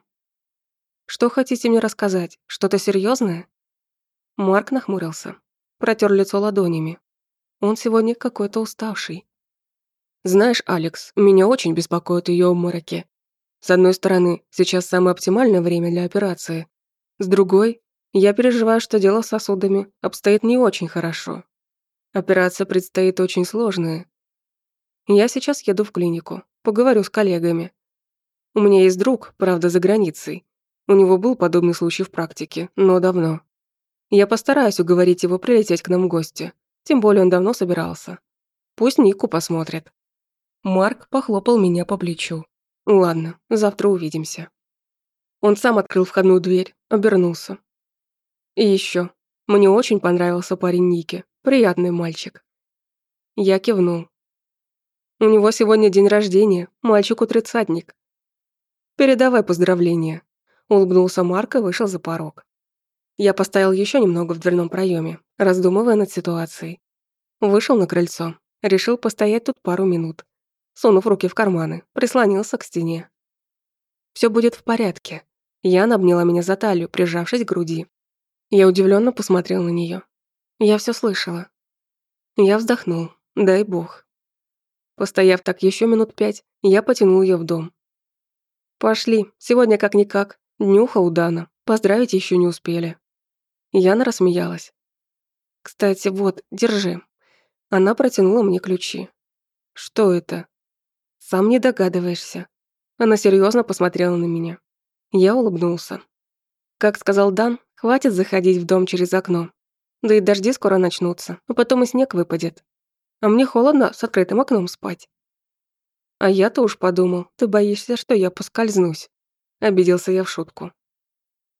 «Что хотите мне рассказать? Что-то серьезное? Марк нахмурился, протер лицо ладонями. Он сегодня какой-то уставший. «Знаешь, Алекс, меня очень беспокоят ее обмороки. С одной стороны, сейчас самое оптимальное время для операции. С другой, я переживаю, что дело с сосудами обстоит не очень хорошо, Операция предстоит очень сложная. Я сейчас еду в клинику, поговорю с коллегами. У меня есть друг, правда, за границей. У него был подобный случай в практике, но давно. Я постараюсь уговорить его прилететь к нам в гости. Тем более он давно собирался. Пусть Нику посмотрит. Марк похлопал меня по плечу. Ладно, завтра увидимся. Он сам открыл входную дверь, обернулся. И еще, Мне очень понравился парень Ники. приятный мальчик. Я кивнул. У него сегодня день рождения, мальчику-тридцатник. Передавай поздравления. Улыбнулся Марк и вышел за порог. Я поставил еще немного в дверном проеме, раздумывая над ситуацией. Вышел на крыльцо, решил постоять тут пару минут. Сунув руки в карманы, прислонился к стене. Все будет в порядке. Яна обняла меня за талию, прижавшись к груди. Я удивленно посмотрел на нее. Я все слышала. Я вздохнул. Дай бог. Постояв так еще минут пять, я потянул ее в дом. «Пошли, сегодня как-никак. Днюха у Дана. Поздравить еще не успели». Яна рассмеялась. «Кстати, вот, держи». Она протянула мне ключи. «Что это?» «Сам не догадываешься». Она серьезно посмотрела на меня. Я улыбнулся. Как сказал Дан, хватит заходить в дом через окно. Да и дожди скоро начнутся, а потом и снег выпадет. А мне холодно с открытым окном спать. А я-то уж подумал, ты боишься, что я поскользнусь. Обиделся я в шутку.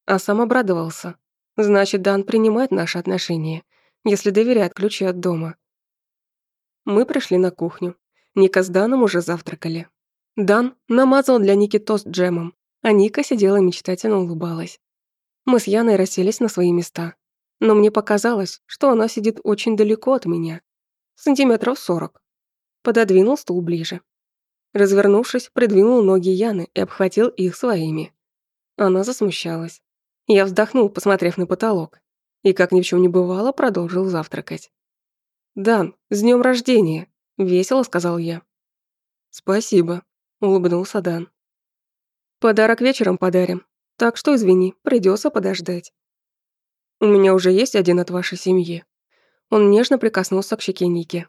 А сам обрадовался. Значит, Дан принимает наши отношения, если доверяет ключи от дома. Мы пришли на кухню. Ника с Даном уже завтракали. Дан намазал для Ники тост джемом, а Ника сидела мечтательно улыбалась. Мы с Яной расселись на свои места но мне показалось, что она сидит очень далеко от меня, сантиметров сорок. Пододвинул стул ближе. Развернувшись, придвинул ноги Яны и обхватил их своими. Она засмущалась. Я вздохнул, посмотрев на потолок, и, как ни в чем не бывало, продолжил завтракать. «Дан, с днем рождения!» – весело сказал я. «Спасибо», – улыбнулся Дан. «Подарок вечером подарим, так что извини, придется подождать». У меня уже есть один от вашей семьи». Он нежно прикоснулся к щеке Ники.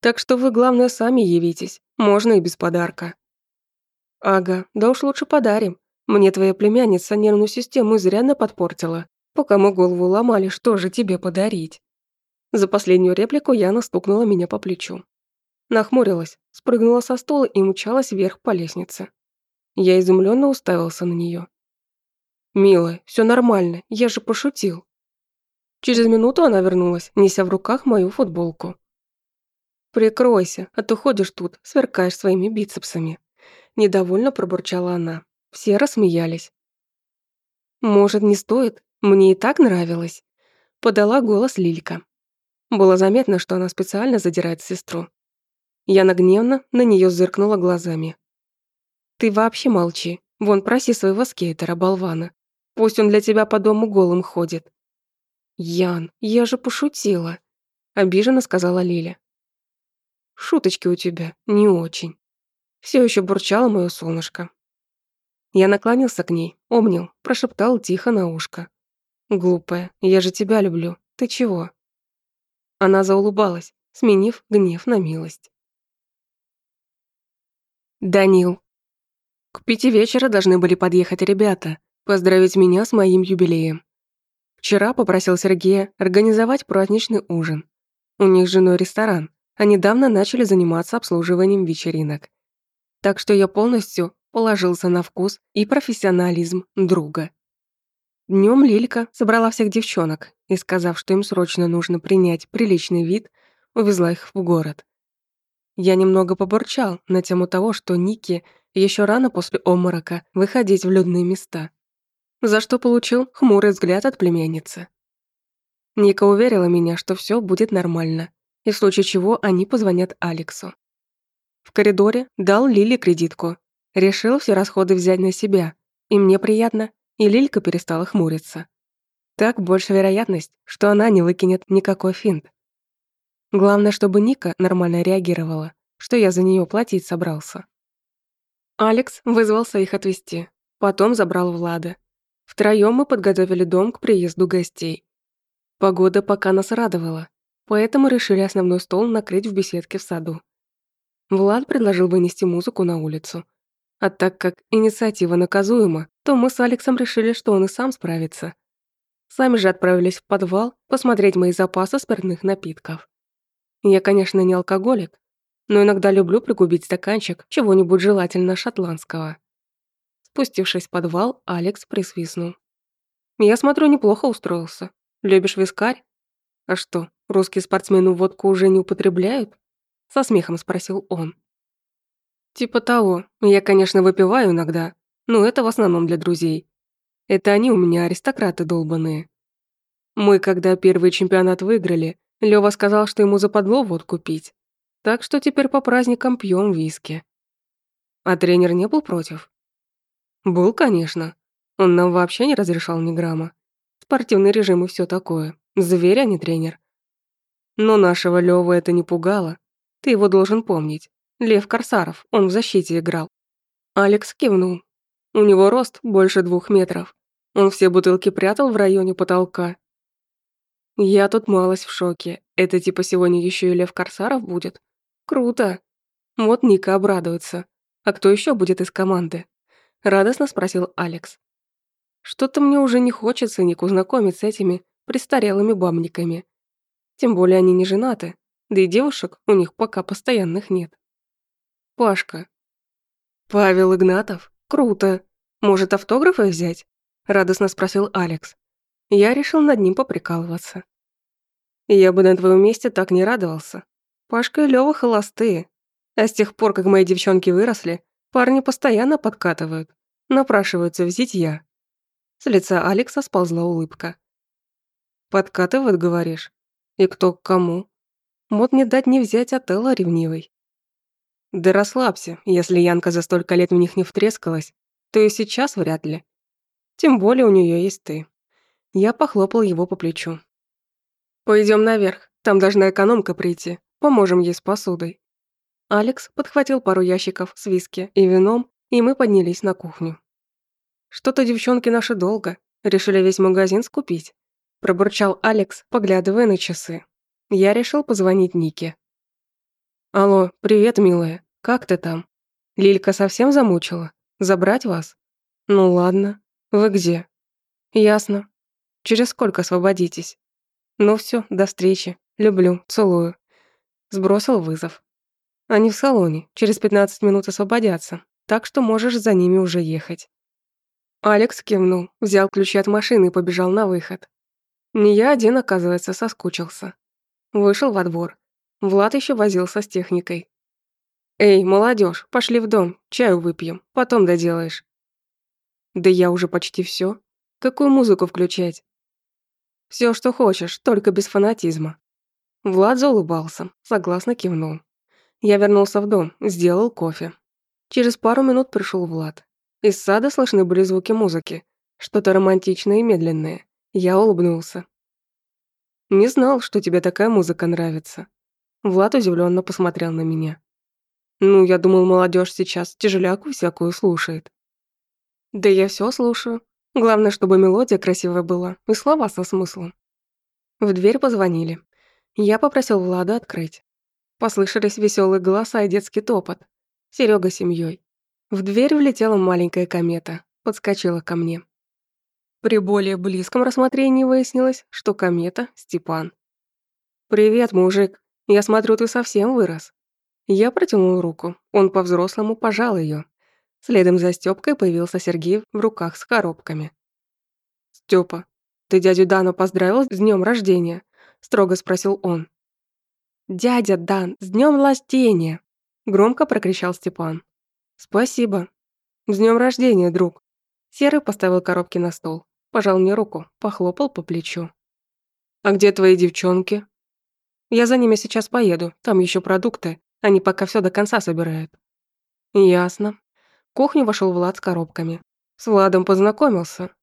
«Так что вы, главное, сами явитесь. Можно и без подарка». «Ага, да уж лучше подарим. Мне твоя племянница нервную систему изрядно подпортила. Пока мы голову ломали, что же тебе подарить?» За последнюю реплику Яна стукнула меня по плечу. Нахмурилась, спрыгнула со стола и мчалась вверх по лестнице. Я изумленно уставился на нее. «Милая, все нормально, я же пошутил», Через минуту она вернулась, неся в руках мою футболку. «Прикройся, а то ходишь тут, сверкаешь своими бицепсами». Недовольно пробурчала она. Все рассмеялись. «Может, не стоит? Мне и так нравилось», — подала голос Лилька. Было заметно, что она специально задирает сестру. Я нагневно на нее зыркнула глазами. «Ты вообще молчи. Вон, проси своего скейтера, болвана. Пусть он для тебя по дому голым ходит. «Ян, я же пошутила», — обиженно сказала Лиля. «Шуточки у тебя не очень». Все еще бурчало мое солнышко. Я наклонился к ней, обнял, прошептал тихо на ушко. «Глупая, я же тебя люблю. Ты чего?» Она заулыбалась, сменив гнев на милость. Данил. К пяти вечера должны были подъехать ребята, поздравить меня с моим юбилеем. Вчера попросил Сергея организовать праздничный ужин. У них с женой ресторан, а недавно начали заниматься обслуживанием вечеринок. Так что я полностью положился на вкус и профессионализм друга. Днем Лилька собрала всех девчонок и, сказав, что им срочно нужно принять приличный вид, увезла их в город. Я немного побурчал на тему того, что Ники еще рано после обморока выходить в людные места за что получил хмурый взгляд от племянницы. Ника уверила меня, что все будет нормально, и в случае чего они позвонят Алексу. В коридоре дал Лиле кредитку. Решил все расходы взять на себя, и мне приятно, и Лилька перестала хмуриться. Так больше вероятность, что она не выкинет никакой финт. Главное, чтобы Ника нормально реагировала, что я за нее платить собрался. Алекс вызвался их отвезти, потом забрал Влада, Втроем мы подготовили дом к приезду гостей. Погода пока нас радовала, поэтому решили основной стол накрыть в беседке в саду. Влад предложил вынести музыку на улицу. А так как инициатива наказуема, то мы с Алексом решили, что он и сам справится. Сами же отправились в подвал посмотреть мои запасы спиртных напитков. Я, конечно, не алкоголик, но иногда люблю пригубить стаканчик чего-нибудь желательно шотландского спустившись в подвал, Алекс присвистнул. «Я смотрю, неплохо устроился. Любишь вискарь?» «А что, русские спортсмены водку уже не употребляют?» Со смехом спросил он. «Типа того. Я, конечно, выпиваю иногда, но это в основном для друзей. Это они у меня аристократы долбанные. Мы, когда первый чемпионат выиграли, Лёва сказал, что ему западло водку пить. Так что теперь по праздникам пьем виски». «А тренер не был против?» Был, конечно. Он нам вообще не разрешал ни грамма. Спортивный режим и все такое. Зверь, а не тренер. Но нашего Лёва это не пугало. Ты его должен помнить. Лев Корсаров, он в защите играл. Алекс кивнул. У него рост больше двух метров. Он все бутылки прятал в районе потолка. Я тут малость в шоке. Это типа сегодня еще и Лев Корсаров будет? Круто. Вот Ника обрадуется. А кто еще будет из команды? радостно спросил Алекс. Что-то мне уже не хочется Нику знакомить с этими престарелыми бабниками. Тем более они не женаты, да и девушек у них пока постоянных нет. Пашка. Павел Игнатов? Круто. Может, автографы взять? Радостно спросил Алекс. Я решил над ним поприкалываться. Я бы на твоем месте так не радовался. Пашка и Лёва холостые. А с тех пор, как мои девчонки выросли, Парни постоянно подкатывают, напрашиваются в зитья. С лица Алекса сползла улыбка. «Подкатывают, говоришь? И кто к кому?» Мод не дать не взять от а Элла ревнивой. Да расслабься, если Янка за столько лет в них не втрескалась, то и сейчас вряд ли. Тем более у нее есть ты. Я похлопал его по плечу. Пойдем наверх, там должна экономка прийти, поможем ей с посудой. Алекс подхватил пару ящиков с виски и вином, и мы поднялись на кухню. «Что-то девчонки наши долго. Решили весь магазин скупить», – пробурчал Алекс, поглядывая на часы. Я решил позвонить Нике. «Алло, привет, милая. Как ты там? Лилька совсем замучила? Забрать вас?» «Ну ладно. Вы где?» «Ясно. Через сколько освободитесь?» «Ну все, до встречи. Люблю, целую». Сбросил вызов. Они в салоне. Через 15 минут освободятся. Так что можешь за ними уже ехать». Алекс кивнул, взял ключи от машины и побежал на выход. Не я один, оказывается, соскучился. Вышел во двор. Влад еще возился с техникой. «Эй, молодежь, пошли в дом, чаю выпьем, потом доделаешь». «Да я уже почти все. Какую музыку включать?» «Все, что хочешь, только без фанатизма». Влад заулыбался, согласно кивнул. Я вернулся в дом, сделал кофе. Через пару минут пришел Влад. Из сада слышны были звуки музыки. Что-то романтичное и медленное. Я улыбнулся. «Не знал, что тебе такая музыка нравится». Влад удивленно посмотрел на меня. «Ну, я думал, молодежь сейчас тяжеляку всякую слушает». «Да я все слушаю. Главное, чтобы мелодия красивая была и слова со смыслом». В дверь позвонили. Я попросил Влада открыть. Послышались веселые голоса и детский топот. Серега семьей. В дверь влетела маленькая комета, подскочила ко мне. При более близком рассмотрении выяснилось, что комета — Степан. «Привет, мужик. Я смотрю, ты совсем вырос». Я протянул руку. Он по-взрослому пожал ее. Следом за Стёпкой появился Сергей в руках с коробками. «Стёпа, ты дядю Дану поздравил с днем рождения?» — строго спросил он. «Дядя Дан, с днем рождения!» Громко прокричал Степан. «Спасибо. С днем рождения, друг!» Серый поставил коробки на стол, пожал мне руку, похлопал по плечу. «А где твои девчонки?» «Я за ними сейчас поеду, там еще продукты, они пока все до конца собирают». «Ясно». В кухню вошел Влад с коробками. С Владом познакомился.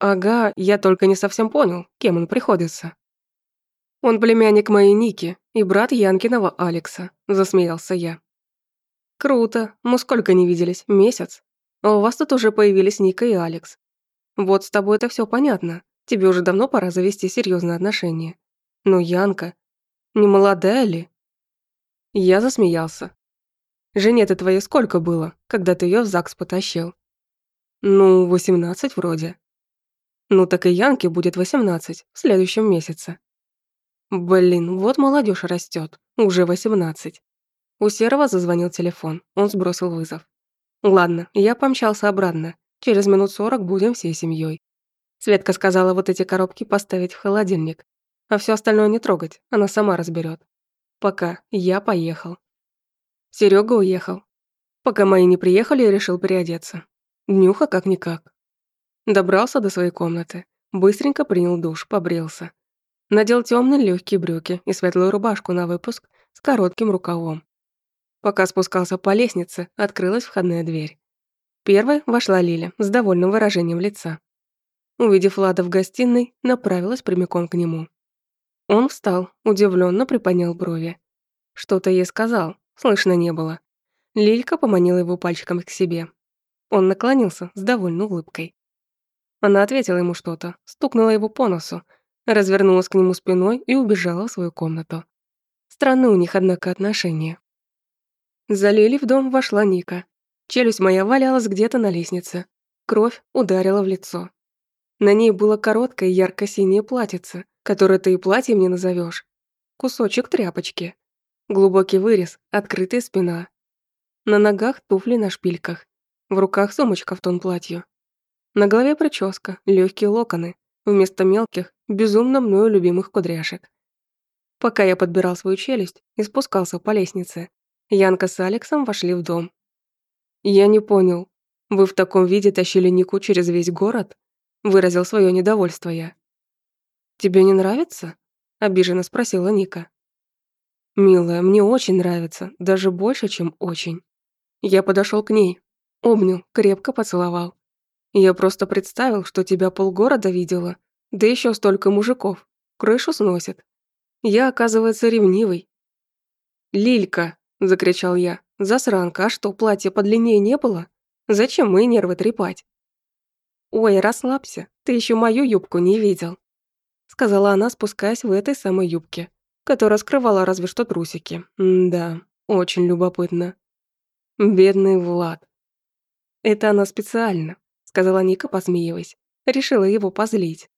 «Ага, я только не совсем понял, кем он приходится». Он племянник моей Ники и брат Янкиного Алекса», – засмеялся я. «Круто. Мы сколько не виделись? Месяц. А у вас тут уже появились Ника и Алекс. Вот с тобой это все понятно. Тебе уже давно пора завести серьезные отношения. Но Янка... Не молодая ли?» Я засмеялся. «Жене-то твоей сколько было, когда ты ее в ЗАГС потащил?» «Ну, восемнадцать вроде». «Ну так и Янке будет восемнадцать в следующем месяце». Блин, вот молодежь растет. Уже 18. У Серова зазвонил телефон. Он сбросил вызов. Ладно, я помчался обратно. Через минут 40 будем всей семьей. Светка сказала вот эти коробки поставить в холодильник, а все остальное не трогать, она сама разберет. Пока я поехал. Серега уехал. Пока мои не приехали, я решил переодеться. Днюха как-никак. Добрался до своей комнаты. Быстренько принял душ, побрился надел темно-легкие брюки и светлую рубашку на выпуск с коротким рукавом. Пока спускался по лестнице, открылась входная дверь. Первой вошла Лиля с довольным выражением лица. Увидев Лада в гостиной, направилась прямиком к нему. Он встал, удивленно приподнял брови. Что-то ей сказал, слышно не было. Лилька поманила его пальчиком к себе. Он наклонился с довольной улыбкой. Она ответила ему что-то, стукнула его по носу, развернулась к нему спиной и убежала в свою комнату. Странны у них, однако, отношения. За в дом вошла Ника. Челюсть моя валялась где-то на лестнице. Кровь ударила в лицо. На ней было короткое ярко-синее платьице, которое ты и платьем не назовешь. Кусочек тряпочки. Глубокий вырез, открытая спина. На ногах туфли на шпильках. В руках сумочка в тон платью. На голове прическа, легкие локоны. Вместо мелких безумно мною любимых кудряшек. Пока я подбирал свою челюсть и спускался по лестнице, Янка с Алексом вошли в дом. «Я не понял, вы в таком виде тащили Нику через весь город?» – выразил свое недовольство я. «Тебе не нравится?» – обиженно спросила Ника. «Милая, мне очень нравится, даже больше, чем очень». Я подошел к ней, обнял, крепко поцеловал. Я просто представил, что тебя полгорода видела, да еще столько мужиков. Крышу сносит. Я, оказывается, ревнивый. «Лилька!» – закричал я. Засранка, а что, платья подлиннее не было? Зачем мои нервы трепать? Ой, расслабься, ты еще мою юбку не видел. Сказала она, спускаясь в этой самой юбке, которая скрывала разве что трусики. М да, очень любопытно. Бедный Влад. Это она специально, сказала Ника, посмеиваясь. Решила его позлить.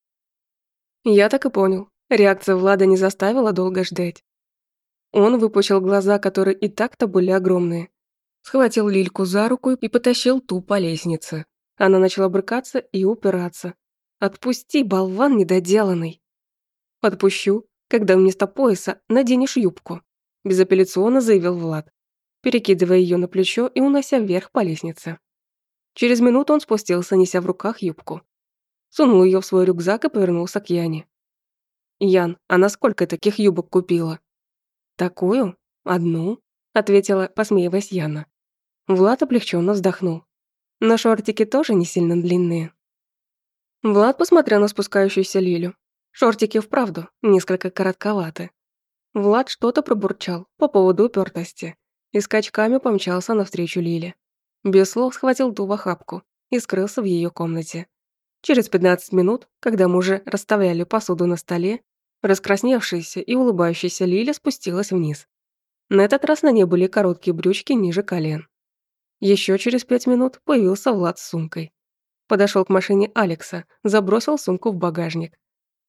Я так и понял. Реакция Влада не заставила долго ждать. Он выпучил глаза, которые и так-то были огромные. Схватил Лильку за руку и потащил ту по лестнице. Она начала брыкаться и упираться. «Отпусти, болван недоделанный!» «Отпущу, когда вместо пояса наденешь юбку», – безапелляционно заявил Влад, перекидывая ее на плечо и унося вверх по лестнице. Через минуту он спустился, неся в руках юбку сунул ее в свой рюкзак и повернулся к Яне. «Ян, а она сколько таких юбок купила?» «Такую? Одну?» — ответила, посмеиваясь Яна. Влад облегченно вздохнул. «Но шортики тоже не сильно длинные». Влад посмотрел на спускающуюся Лилю. Шортики вправду несколько коротковаты. Влад что-то пробурчал по поводу упертости и скачками помчался навстречу Лиле. Без слов схватил ту в охапку и скрылся в ее комнате. Через 15 минут, когда мы уже расставляли посуду на столе, раскрасневшаяся и улыбающаяся Лиля спустилась вниз. На этот раз на ней были короткие брючки ниже колен. Еще через пять минут появился Влад с сумкой. Подошел к машине Алекса, забросил сумку в багажник.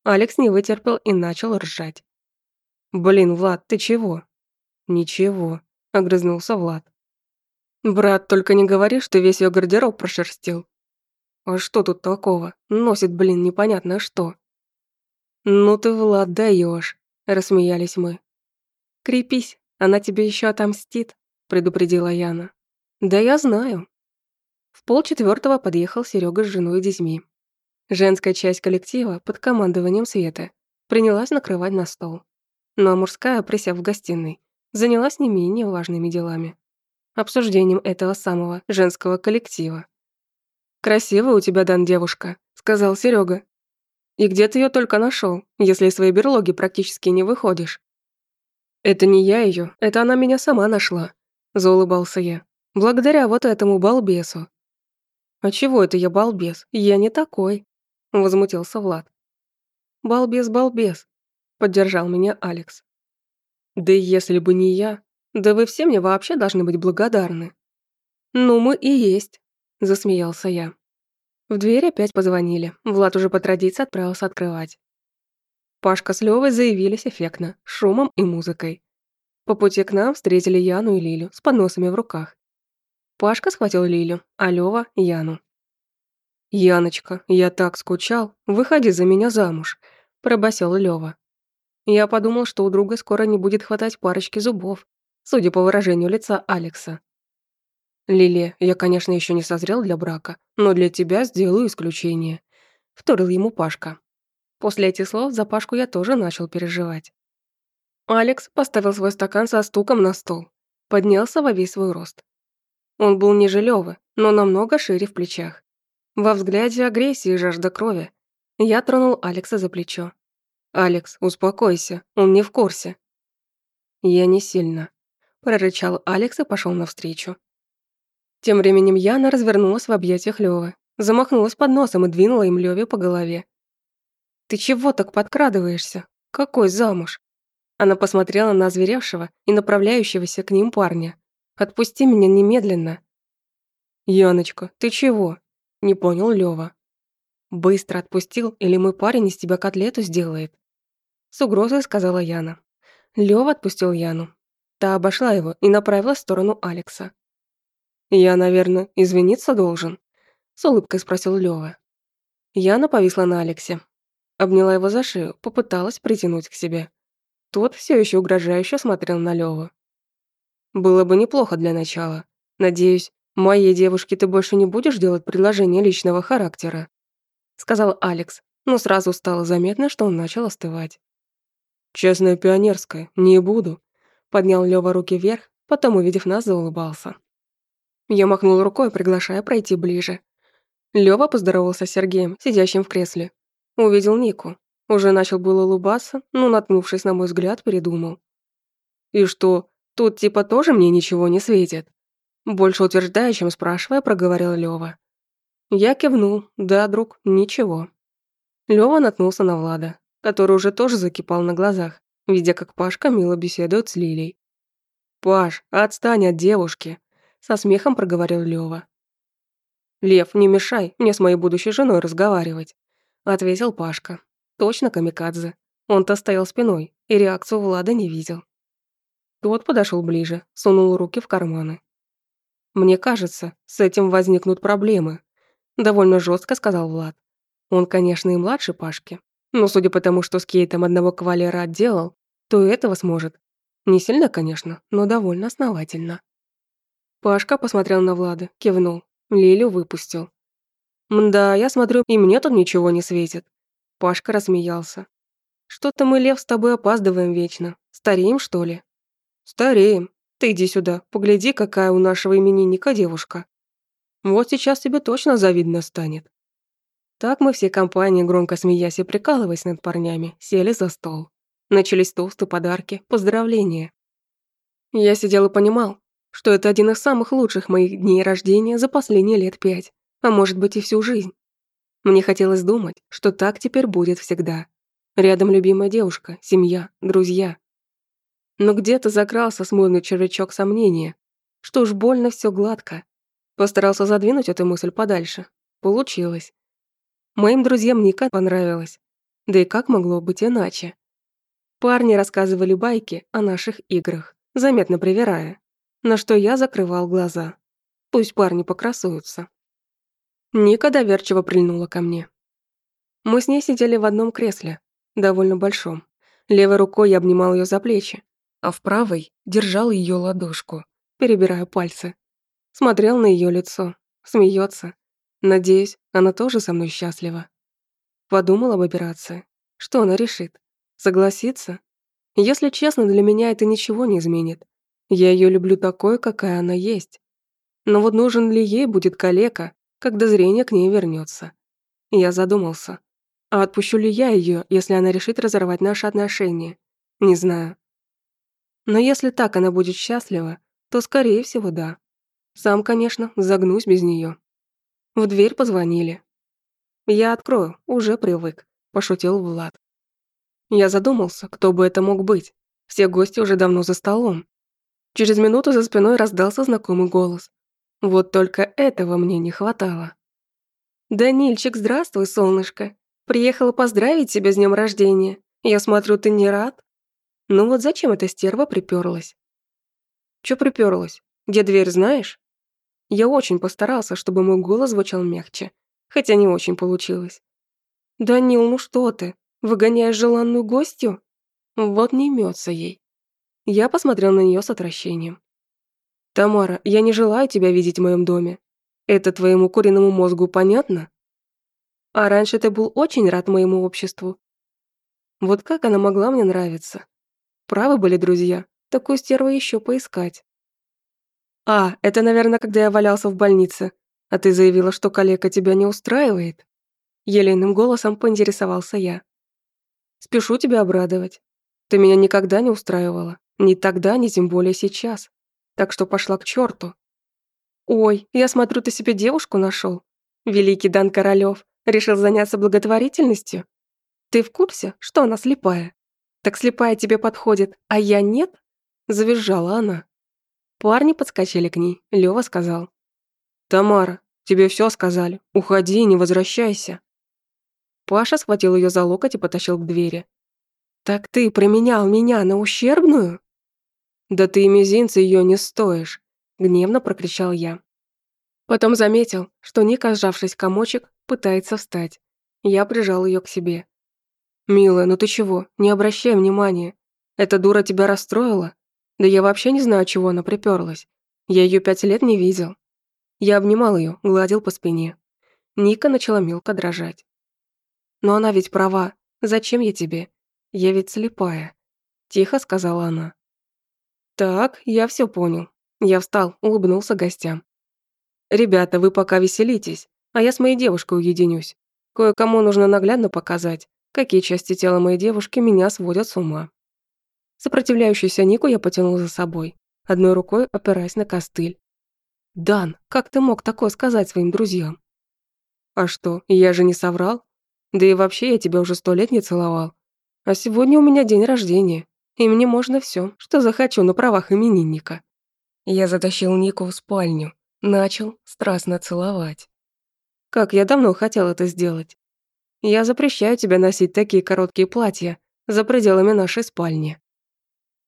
Алекс не вытерпел и начал ржать. «Блин, Влад, ты чего?» «Ничего», — огрызнулся Влад. «Брат, только не говори, что весь ее гардероб прошерстил. А что тут такого? Носит, блин, непонятно что. Ну ты, Влад, даешь, рассмеялись мы. Крепись, она тебе еще отомстит, предупредила Яна. Да я знаю. В полчетвертого подъехал Серега с женой и детьми. Женская часть коллектива под командованием Светы принялась накрывать на стол. Ну а мужская, присев в гостиной, занялась не менее важными делами. Обсуждением этого самого женского коллектива. «Красиво у тебя, Дан, девушка», — сказал Серега. «И где ты ее только нашел, если из своей берлоги практически не выходишь?» «Это не я ее, это она меня сама нашла», — заулыбался я. «Благодаря вот этому балбесу». «А чего это я балбес? Я не такой», — возмутился Влад. «Балбес, балбес», — поддержал меня Алекс. «Да если бы не я, да вы все мне вообще должны быть благодарны». «Ну, мы и есть», Засмеялся я. В дверь опять позвонили. Влад уже по традиции отправился открывать. Пашка с Левой заявились эффектно, шумом и музыкой. По пути к нам встретили Яну и Лилю с подносами в руках. Пашка схватил Лилю, а Лёва – Яну. «Яночка, я так скучал, выходи за меня замуж», – пробасил Лёва. Я подумал, что у друга скоро не будет хватать парочки зубов, судя по выражению лица Алекса. «Лилия, я, конечно, еще не созрел для брака, но для тебя сделаю исключение», — вторил ему Пашка. После этих слов за Пашку я тоже начал переживать. Алекс поставил свой стакан со стуком на стол. Поднялся во весь свой рост. Он был не жилёвый, но намного шире в плечах. Во взгляде агрессии и жажда крови. Я тронул Алекса за плечо. «Алекс, успокойся, он не в курсе». «Я не сильно», – прорычал Алекс и пошёл навстречу. Тем временем Яна развернулась в объятиях Лёвы, замахнулась под носом и двинула им Лёве по голове. «Ты чего так подкрадываешься? Какой замуж?» Она посмотрела на озверевшего и направляющегося к ним парня. «Отпусти меня немедленно!» «Яночка, ты чего?» – не понял Лёва. «Быстро отпустил, или мой парень из тебя котлету сделает?» С угрозой сказала Яна. Лёва отпустил Яну. Та обошла его и направила в сторону Алекса. Я, наверное, извиниться должен?» С улыбкой спросил Лёва. Яна повисла на Алексе. Обняла его за шею, попыталась притянуть к себе. Тот все еще угрожающе смотрел на Лёву. «Было бы неплохо для начала. Надеюсь, моей девушке ты больше не будешь делать предложение личного характера», сказал Алекс, но сразу стало заметно, что он начал остывать. «Честное пионерское, не буду», поднял Лёва руки вверх, потом, увидев нас, заулыбался. Я махнул рукой, приглашая пройти ближе. Лёва поздоровался с Сергеем, сидящим в кресле. Увидел Нику. Уже начал было улыбаться, но, наткнувшись на мой взгляд, передумал. «И что, тут типа тоже мне ничего не светит?» Больше утверждая, чем спрашивая, проговорил Лёва. Я кивнул. «Да, друг, ничего». Лёва наткнулся на Влада, который уже тоже закипал на глазах, видя, как Пашка мило беседует с Лилей. «Паш, отстань от девушки!» Со смехом проговорил Лёва. «Лев, не мешай, мне с моей будущей женой разговаривать», ответил Пашка. Точно камикадзе. Он-то стоял спиной и реакцию Влада не видел. Тот подошел ближе, сунул руки в карманы. «Мне кажется, с этим возникнут проблемы», довольно жестко сказал Влад. Он, конечно, и младше Пашки, но судя по тому, что с Кейтом одного кавалера отделал, то и этого сможет. Не сильно, конечно, но довольно основательно. Пашка посмотрел на Влада, кивнул. Лилю выпустил. «Мда, я смотрю, и мне тут ничего не светит». Пашка рассмеялся. «Что-то мы, Лев, с тобой опаздываем вечно. Стареем, что ли?» «Стареем. Ты иди сюда, погляди, какая у нашего именинника девушка. Вот сейчас тебе точно завидно станет». Так мы все компании, громко смеясь и прикалываясь над парнями, сели за стол. Начались толстые подарки, поздравления. Я сидел и понимал, что это один из самых лучших моих дней рождения за последние лет пять, а может быть и всю жизнь. Мне хотелось думать, что так теперь будет всегда. Рядом любимая девушка, семья, друзья. Но где-то закрался смойный червячок сомнения, что уж больно все гладко. Постарался задвинуть эту мысль подальше. Получилось. Моим друзьям Ника понравилось. Да и как могло быть иначе? Парни рассказывали байки о наших играх, заметно привирая на что я закрывал глаза. Пусть парни покрасуются. Ника доверчиво прильнула ко мне. Мы с ней сидели в одном кресле, довольно большом. Левой рукой я обнимал ее за плечи, а в правой держал ее ладошку, перебирая пальцы. Смотрел на ее лицо, смеется. Надеюсь, она тоже со мной счастлива. Подумал об операции. Что она решит? Согласится? Если честно, для меня это ничего не изменит. Я ее люблю такой, какая она есть. Но вот нужен ли ей будет калека, когда зрение к ней вернется? Я задумался. А отпущу ли я ее, если она решит разорвать наши отношения? Не знаю. Но если так она будет счастлива, то, скорее всего, да. Сам, конечно, загнусь без нее. В дверь позвонили. «Я открою, уже привык», – пошутил Влад. Я задумался, кто бы это мог быть. Все гости уже давно за столом. Через минуту за спиной раздался знакомый голос. Вот только этого мне не хватало. «Данильчик, здравствуй, солнышко. Приехала поздравить тебя с днем рождения. Я смотрю, ты не рад?» Ну вот зачем эта стерва припёрлась? Чё припёрлась? Где дверь, знаешь? Я очень постарался, чтобы мой голос звучал мягче, хотя не очень получилось. «Данил, ну что ты? Выгоняешь желанную гостью?» Вот не имется ей. Я посмотрел на нее с отвращением. «Тамара, я не желаю тебя видеть в моем доме. Это твоему куриному мозгу понятно? А раньше ты был очень рад моему обществу. Вот как она могла мне нравиться? Правы были друзья, такую стерву еще поискать». «А, это, наверное, когда я валялся в больнице, а ты заявила, что коллега тебя не устраивает?» Елейным голосом поинтересовался я. «Спешу тебя обрадовать. Ты меня никогда не устраивала. Ни тогда, ни тем более сейчас. Так что пошла к черту. «Ой, я смотрю, ты себе девушку нашел. Великий Дан Королёв решил заняться благотворительностью? Ты в курсе, что она слепая? Так слепая тебе подходит, а я нет?» Завизжала она. Парни подскочили к ней. Лёва сказал. «Тамара, тебе все сказали. Уходи и не возвращайся». Паша схватил ее за локоть и потащил к двери. «Так ты променял меня на ущербную?» «Да ты и мизинца ее не стоишь!» – гневно прокричал я. Потом заметил, что Ника, сжавшись комочек, пытается встать. Я прижал ее к себе. «Милая, ну ты чего? Не обращай внимания. Эта дура тебя расстроила? Да я вообще не знаю, чего она приперлась. Я ее пять лет не видел». Я обнимал ее, гладил по спине. Ника начала мелко дрожать. «Но она ведь права. Зачем я тебе? Я ведь слепая», – тихо сказала она. Так, я все понял. Я встал, улыбнулся гостям. Ребята, вы пока веселитесь, а я с моей девушкой уединюсь. Кое-кому нужно наглядно показать, какие части тела моей девушки меня сводят с ума. Сопротивляющуюся Нику я потянул за собой, одной рукой опираясь на костыль. «Дан, как ты мог такое сказать своим друзьям?» «А что, я же не соврал? Да и вообще я тебя уже сто лет не целовал. А сегодня у меня день рождения и мне можно все, что захочу на правах именинника. Я затащил Нику в спальню, начал страстно целовать. Как я давно хотел это сделать. Я запрещаю тебе носить такие короткие платья за пределами нашей спальни.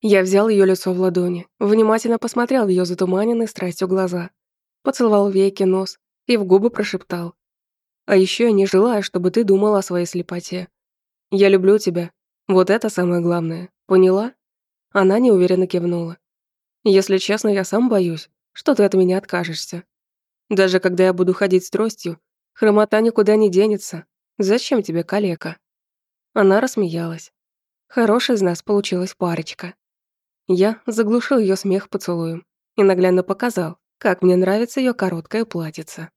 Я взял ее лицо в ладони, внимательно посмотрел в её затуманенные страстью глаза, поцеловал веки, нос и в губы прошептал. «А еще я не желаю, чтобы ты думала о своей слепоте. Я люблю тебя. Вот это самое главное». Поняла? Она неуверенно кивнула. Если честно, я сам боюсь, что ты от меня откажешься. Даже когда я буду ходить с тростью, хромота никуда не денется. Зачем тебе калека? Она рассмеялась. Хорошая из нас получилась парочка. Я заглушил ее смех поцелуем и наглядно показал, как мне нравится ее короткая платьица.